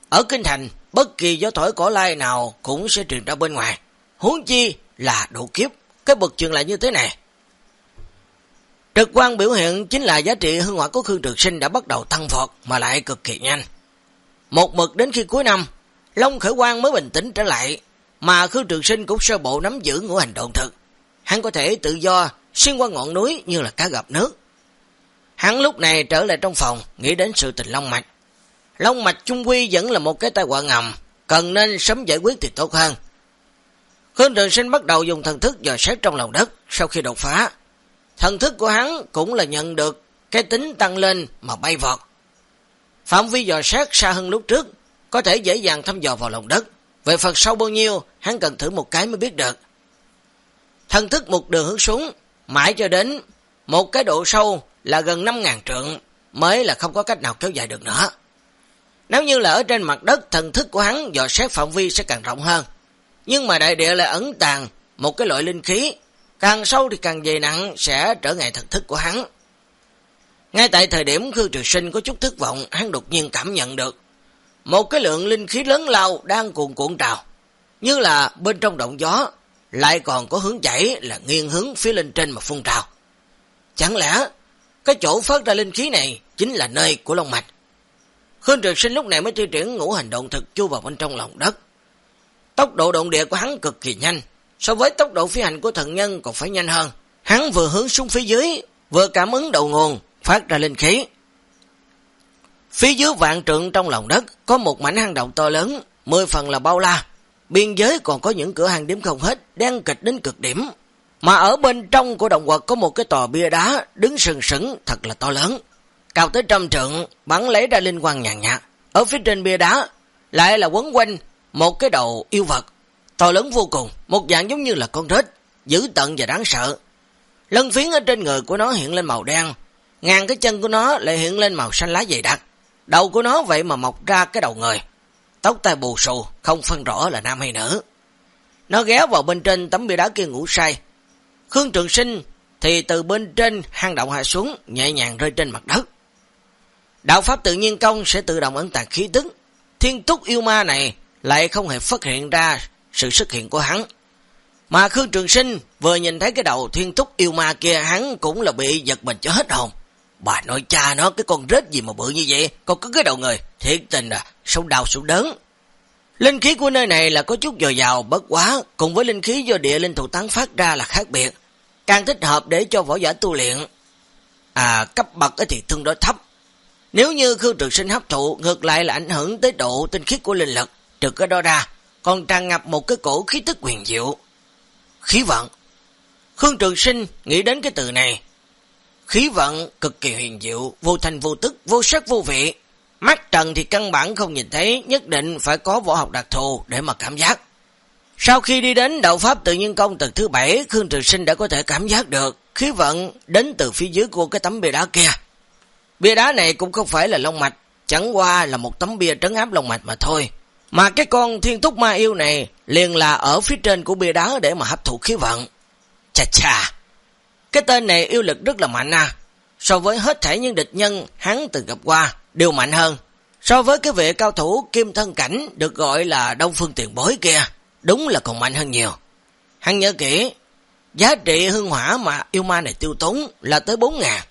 Ở Kinh thành, bất kỳ gió thổi cỏ lai nào cũng sẽ truyền ra bên ngoài. Huống chi là độ kiếp, cái bực trường lại như thế này. Trực quan biểu hiện chính là giá trị hương hỏa của Khương Trực Sinh đã bắt đầu tăng vọt mà lại cực kỳ nhanh. Một mực đến khi cuối năm, Long Khởi Quang mới bình tĩnh trở lại, mà Khương Trường Sinh cũng sơ bộ nắm giữ ngũ hành động thực. Hắn có thể tự do xuyên qua ngọn núi như là cá gặp nước. Hắn lúc này trở lại trong phòng, nghĩ đến sự tình Long Mạch. Long Mạch Trung Quy vẫn là một cái tai họa ngầm, cần nên sớm giải quyết thì tốt hơn. Khương Trường Sinh bắt đầu dùng thần thức dò xét trong lòng đất sau khi đột phá. Thần thức của hắn cũng là nhận được cái tính tăng lên mà bay vọt. Phạm vi dò xét xa hơn lúc trước, có thể dễ dàng thăm dò vào lòng đất. Về phần sâu bao nhiêu, hắn cần thử một cái mới biết được. Thần thức một đường hướng xuống, mãi cho đến một cái độ sâu là gần 5.000 trượng, mới là không có cách nào kéo dài được nữa. Nếu như là ở trên mặt đất, thần thức của hắn dò xét phạm vi sẽ càng rộng hơn. Nhưng mà đại địa lại ẩn tàng một cái loại linh khí, càng sâu thì càng dày nặng sẽ trở ngại thần thức của hắn. Ngay tại thời điểm Khương Trường Sinh có chút thất vọng, hắn đột nhiên cảm nhận được một cái lượng linh khí lớn lao đang cuộn cuộn trào, như là bên trong động gió, lại còn có hướng chảy là nghiêng hướng phía lên trên mà phun trào. Chẳng lẽ cái chỗ phát ra linh khí này chính là nơi của Long Mạch? Khương Trường Sinh lúc này mới thi triển ngũ hành động thực chu vào bên trong lòng đất. Tốc độ động địa của hắn cực kỳ nhanh, so với tốc độ phi hành của thần nhân còn phải nhanh hơn. Hắn vừa hướng xuống phía dưới, vừa cảm ứng đầu nguồn, phát ra linh khí. Phía dưới vạn trượng trong lòng đất có một mảnh hang động to lớn, mười phần là bao la. Biên giới còn có những cửa hàng điểm không hết, đen kịch đến cực điểm. Mà ở bên trong của động vật có một cái tòa bia đá đứng sừng sững thật là to lớn. Cao tới trăm trượng, bắn lấy ra linh quang nhàn nhạt. Ở phía trên bia đá lại là quấn quanh một cái đầu yêu vật. To lớn vô cùng, một dạng giống như là con rết, dữ tận và đáng sợ. Lân phiến ở trên người của nó hiện lên màu đen, ngang cái chân của nó lại hiện lên màu xanh lá dày đặc. Đầu của nó vậy mà mọc ra cái đầu người. Tóc tai bù xù, không phân rõ là nam hay nữ. Nó ghé vào bên trên tấm bia đá kia ngủ say. Khương Trường Sinh thì từ bên trên hang động hạ xuống, nhẹ nhàng rơi trên mặt đất. Đạo Pháp tự nhiên công sẽ tự động ẩn tàng khí tức. Thiên túc yêu ma này lại không hề phát hiện ra sự xuất hiện của hắn. Mà Khương Trường Sinh vừa nhìn thấy cái đầu thiên túc yêu ma kia hắn cũng là bị giật mình cho hết hồn. Bà nội cha nó cái con rết gì mà bự như vậy, còn có cái đầu người, thiệt tình à, sâu đau sâu đớn. Linh khí của nơi này là có chút dồi dào bất quá, cùng với linh khí do địa linh thủ tán phát ra là khác biệt, càng thích hợp để cho võ giả tu luyện. À, cấp bậc thì tương đối thấp. Nếu như Khương Trường Sinh hấp thụ, ngược lại là ảnh hưởng tới độ tinh khiết của linh lực, trừ cái đó ra, còn tràn ngập một cái cổ khí tức quyền diệu. Khí vận Khương Trường Sinh nghĩ đến cái từ này, Khí vận cực kỳ huyền diệu, vô thành vô tức, vô sắc vô vị. Mắt trần thì căn bản không nhìn thấy, nhất định phải có võ học đặc thù để mà cảm giác. Sau khi đi đến đạo pháp tự nhiên công tầng thứ bảy, Khương Trường Sinh đã có thể cảm giác được khí vận đến từ phía dưới của cái tấm bia đá kia. Bia đá này cũng không phải là lông mạch, chẳng qua là một tấm bia trấn áp lông mạch mà thôi. Mà cái con thiên túc ma yêu này liền là ở phía trên của bia đá để mà hấp thụ khí vận. Chà chà, cái tên này yêu lực rất là mạnh à. So với hết thảy những địch nhân hắn từng gặp qua, đều mạnh hơn. So với cái vị cao thủ kim thân cảnh được gọi là đông phương tiền bối kia, đúng là còn mạnh hơn nhiều. Hắn nhớ kỹ, giá trị hương hỏa mà yêu ma này tiêu tốn là tới 4 ngàn.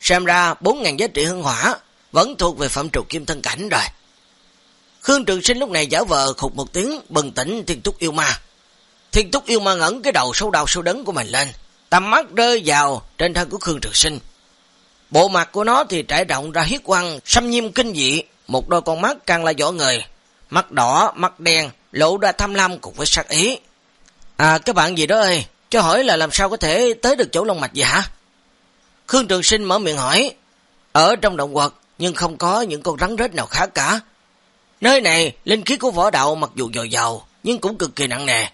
Xem ra 4 ngàn giá trị hương hỏa vẫn thuộc về phạm trục kim thân cảnh rồi. Khương Trường Sinh lúc này giả vờ khục một tiếng bừng tỉnh thiên túc yêu ma. Thiên túc yêu ma ngẩn cái đầu sâu đau sâu đớn của mình lên, tầm mắt rơi vào trên thân của Khương Trường Sinh. Bộ mặt của nó thì trải rộng ra huyết quăng, xâm nhiêm kinh dị, một đôi con mắt càng là võ người, mắt đỏ, mắt đen, lộ ra tham lam cùng với sắc ý. À các bạn gì đó ơi, cho hỏi là làm sao có thể tới được chỗ lông mạch gì hả? Khương Trường Sinh mở miệng hỏi, ở trong động quật nhưng không có những con rắn rết nào khác cả. Nơi này, linh khí của võ đạo mặc dù dồi dào, nhưng cũng cực kỳ nặng nề.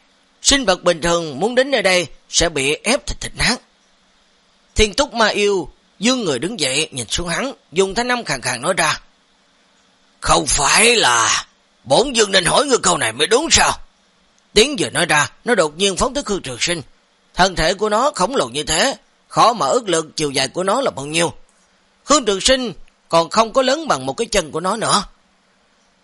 Sinh vật bình thường muốn đến nơi đây sẽ bị ép thịt thịt nát. Thiên túc ma yêu, dương người đứng dậy nhìn xuống hắn, dùng thanh âm khàn khàn nói ra. Không phải là bổn dương nên hỏi người câu này mới đúng sao? Tiếng vừa nói ra, nó đột nhiên phóng tới Khương Trường Sinh. Thân thể của nó khổng lồ như thế, khó mà ước lượng chiều dài của nó là bao nhiêu. Khương Trường Sinh còn không có lớn bằng một cái chân của nó nữa.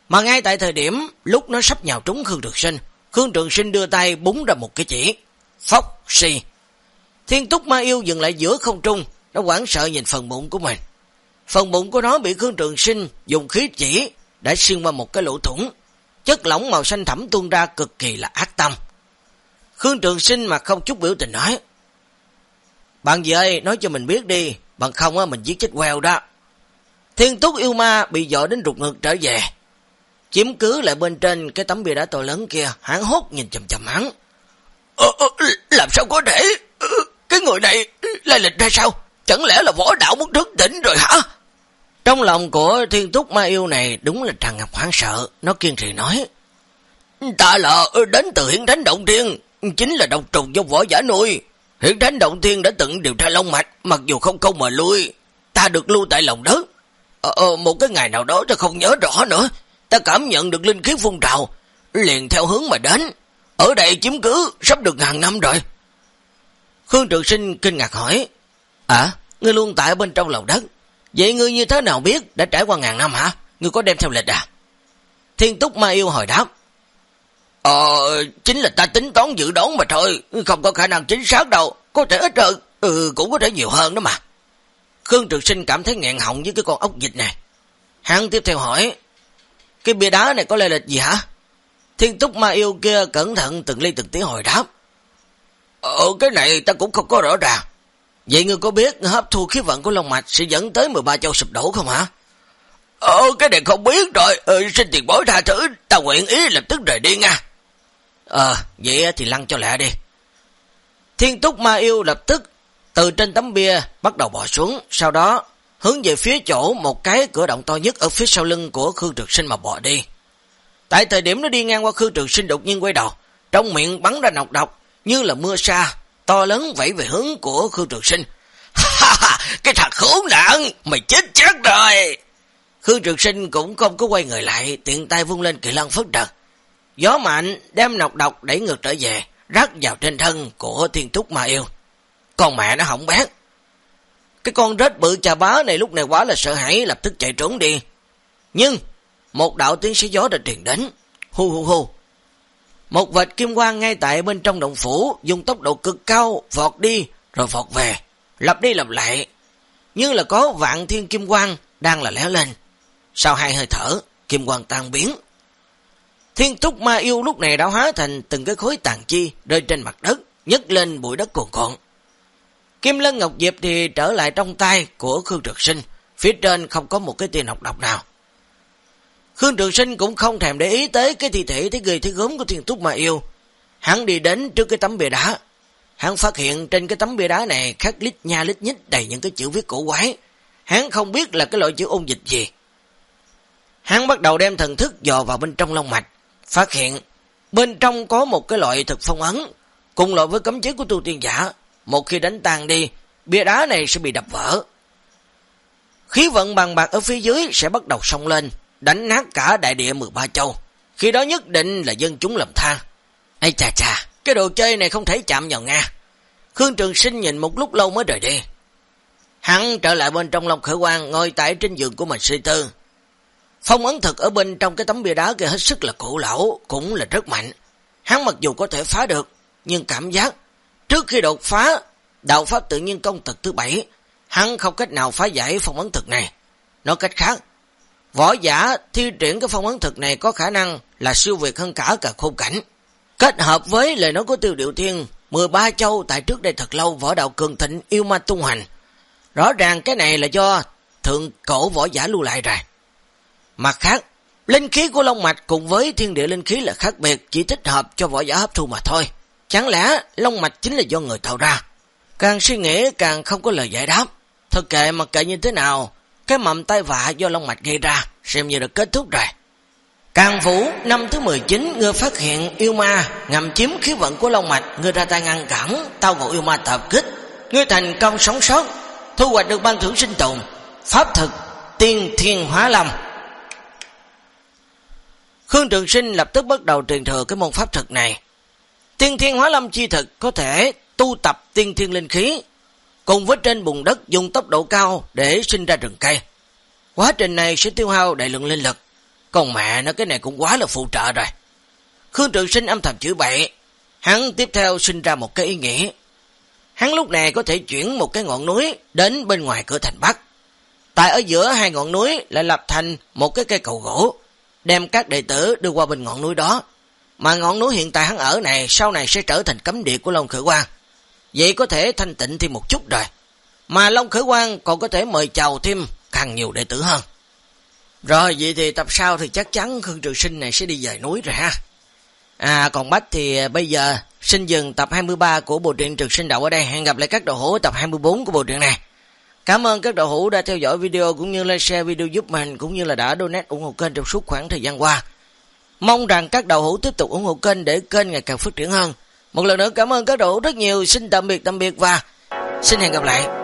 Mà ngay tại thời điểm lúc nó sắp nhào trúng Khương Trường Sinh, Khương Trường Sinh đưa tay búng ra một cái chỉ. Phóc, xì. Thiên túc ma yêu dừng lại giữa không trung, nó quảng sợ nhìn phần bụng của mình. Phần bụng của nó bị Khương Trường Sinh dùng khí chỉ đã xuyên qua một cái lỗ thủng. Chất lỏng màu xanh thẳm tuôn ra cực kỳ là ác tâm. Khương Trường Sinh mà không chút biểu tình nói. Bạn gì ơi, nói cho mình biết đi, bằng không á mình giết chết queo đó. Thiên túc yêu ma bị dọa đến rụt ngực trở về. Chiếm cứ lại bên trên cái tấm bia đá to lớn kia, hắn hốt nhìn chầm chầm hắn. Ờ, ờ, làm sao có thể? Cái người này lai lịch ra sao? Chẳng lẽ là võ đạo muốn thức tỉnh rồi hả? Trong lòng của thiên túc ma yêu này đúng là tràn ngập hoảng sợ, nó kiên trì nói. Ta là đến từ hiển thánh động thiên, chính là độc trùng do võ giả nuôi. Hiển thánh động thiên đã từng điều tra long mạch, mặc dù không câu mà lui, ta được lưu tại lòng đất. Ờ, ờ, một cái ngày nào đó ta không nhớ rõ nữa, ta cảm nhận được linh khí phun trào, liền theo hướng mà đến. Ở đây chiếm cứ sắp được ngàn năm rồi. Khương Trường Sinh kinh ngạc hỏi, À, ngươi luôn tại bên trong lòng đất, vậy ngươi như thế nào biết đã trải qua ngàn năm hả? Ngươi có đem theo lịch à? Thiên Túc Ma Yêu hồi đáp, Ờ, chính là ta tính toán dự đoán mà thôi, không có khả năng chính xác đâu, có thể ít hơn, ừ, cũng có thể nhiều hơn đó mà. Khương Trực Sinh cảm thấy ngẹn họng với cái con ốc dịch này. Hắn tiếp theo hỏi, cái bia đá này có lệ lịch gì hả? Thiên túc ma yêu kia cẩn thận từng ly từng tí hồi đáp. Ờ, cái này ta cũng không có rõ ràng. Vậy ngươi có biết hấp thu khí vận của Long Mạch sẽ dẫn tới 13 châu sụp đổ không hả? Ờ, cái này không biết rồi. Ừ, xin tiền bối tha thứ, ta nguyện ý lập tức rời đi nha. Ờ, vậy thì lăn cho lẹ đi. Thiên túc ma yêu lập tức từ trên tấm bia bắt đầu bỏ xuống, sau đó hướng về phía chỗ một cái cửa động to nhất ở phía sau lưng của Khương Trực Sinh mà bỏ đi. Tại thời điểm nó đi ngang qua Khương Trực Sinh đột nhiên quay đầu, trong miệng bắn ra nọc độc như là mưa sa, to lớn vẫy về hướng của Khương Trực Sinh. Ha ha, cái thằng khốn nạn, mày chết chắc rồi. Khương Trực Sinh cũng không có quay người lại, tiện tay vung lên kỳ lân phất trần. Gió mạnh đem nọc độc đẩy ngược trở về, rắc vào trên thân của thiên túc ma yêu. Con mẹ nó hỏng bét. Cái con rết bự chà bá này lúc này quá là sợ hãi lập tức chạy trốn đi. Nhưng, một đạo tiếng sĩ gió đã truyền đến. Hu hu hu. Một vệt kim quang ngay tại bên trong động phủ dùng tốc độ cực cao vọt đi rồi vọt về. Lặp đi lặp lại. Như là có vạn thiên kim quang đang là léo lên. Sau hai hơi thở, kim quang tan biến. Thiên túc ma yêu lúc này đã hóa thành từng cái khối tàn chi rơi trên mặt đất, nhấc lên bụi đất cuồn cuộn. Kim Lân Ngọc Diệp thì trở lại trong tay của Khương Trực Sinh, phía trên không có một cái tiền học độc nào. Khương Trường Sinh cũng không thèm để ý tới cái thi thể thế ghi thế gớm của thiên túc mà yêu. Hắn đi đến trước cái tấm bia đá. Hắn phát hiện trên cái tấm bia đá này khắc lít nha lít nhít đầy những cái chữ viết cổ quái. Hắn không biết là cái loại chữ ôn dịch gì. Hắn bắt đầu đem thần thức dò vào bên trong lông mạch. Phát hiện bên trong có một cái loại thực phong ấn cùng loại với cấm chế của tu tiên giả một khi đánh tan đi, bia đá này sẽ bị đập vỡ. Khí vận bằng bạc ở phía dưới sẽ bắt đầu sông lên, đánh nát cả đại địa 13 châu. Khi đó nhất định là dân chúng lầm tha. Ây chà chà, cái đồ chơi này không thể chạm vào Nga. Khương Trường Sinh nhìn một lúc lâu mới rời đi. Hắn trở lại bên trong lòng Khởi quan ngồi tại trên giường của mình suy tư. Phong ấn thực ở bên trong cái tấm bia đá kia hết sức là cổ lão, cũng là rất mạnh. Hắn mặc dù có thể phá được, nhưng cảm giác trước khi đột phá đạo pháp tự nhiên công tật thứ bảy, hắn không cách nào phá giải phong ấn thực này. Nói cách khác, võ giả thi triển cái phong ấn thực này có khả năng là siêu việt hơn cả cả khung cảnh. Kết hợp với lời nói của Tiêu Điệu Thiên, 13 châu tại trước đây thật lâu võ đạo cường thịnh yêu ma tung hành. Rõ ràng cái này là do thượng cổ võ giả lưu lại rồi. Mặt khác, linh khí của Long Mạch cùng với thiên địa linh khí là khác biệt, chỉ thích hợp cho võ giả hấp thu mà thôi. Chẳng lẽ Long Mạch chính là do người tạo ra? Càng suy nghĩ càng không có lời giải đáp. Thật kệ mặc kệ như thế nào, cái mầm tai vạ do Long Mạch gây ra, xem như đã kết thúc rồi. Càng Vũ năm thứ 19 ngươi phát hiện yêu ma ngầm chiếm khí vận của Long Mạch, ngươi ra tay ngăn cản, tao ngộ yêu ma tập kích, ngươi thành công sống sót, thu hoạch được ban thưởng sinh tồn, pháp thực, tiên thiên hóa lâm. Khương Trường Sinh lập tức bắt đầu truyền thừa cái môn pháp thực này. Tiên thiên hóa lâm chi thực có thể tu tập tiên thiên linh khí, cùng với trên bùn đất dùng tốc độ cao để sinh ra rừng cây. Quá trình này sẽ tiêu hao đại lượng linh lực, còn mẹ nó cái này cũng quá là phụ trợ rồi. Khương Trường Sinh âm thầm chữ bậy, hắn tiếp theo sinh ra một cái ý nghĩa. Hắn lúc này có thể chuyển một cái ngọn núi đến bên ngoài cửa thành Bắc. Tại ở giữa hai ngọn núi lại lập thành một cái cây cầu gỗ, đem các đệ tử đưa qua bên ngọn núi đó. Mà ngọn núi hiện tại hắn ở này sau này sẽ trở thành cấm địa của Long Khởi Quang. Vậy có thể thanh tịnh thêm một chút rồi. Mà Long Khởi Quang còn có thể mời chào thêm càng nhiều đệ tử hơn. Rồi, vậy thì tập sau thì chắc chắn Khương Trường Sinh này sẽ đi về núi rồi ha. À còn Bách thì bây giờ xin dừng tập 23 của bộ truyện Trường Sinh Đạo ở đây. Hẹn gặp lại các đội hữu tập 24 của bộ truyện này. Cảm ơn các đội hữu đã theo dõi video cũng như like share video giúp mình cũng như là đã donate ủng hộ kênh trong suốt khoảng thời gian qua. Mong rằng các đầu hữu tiếp tục ủng hộ kênh để kênh ngày càng phát triển hơn. Một lần nữa cảm ơn các rủ rất nhiều. Xin tạm biệt tạm biệt và xin hẹn gặp lại.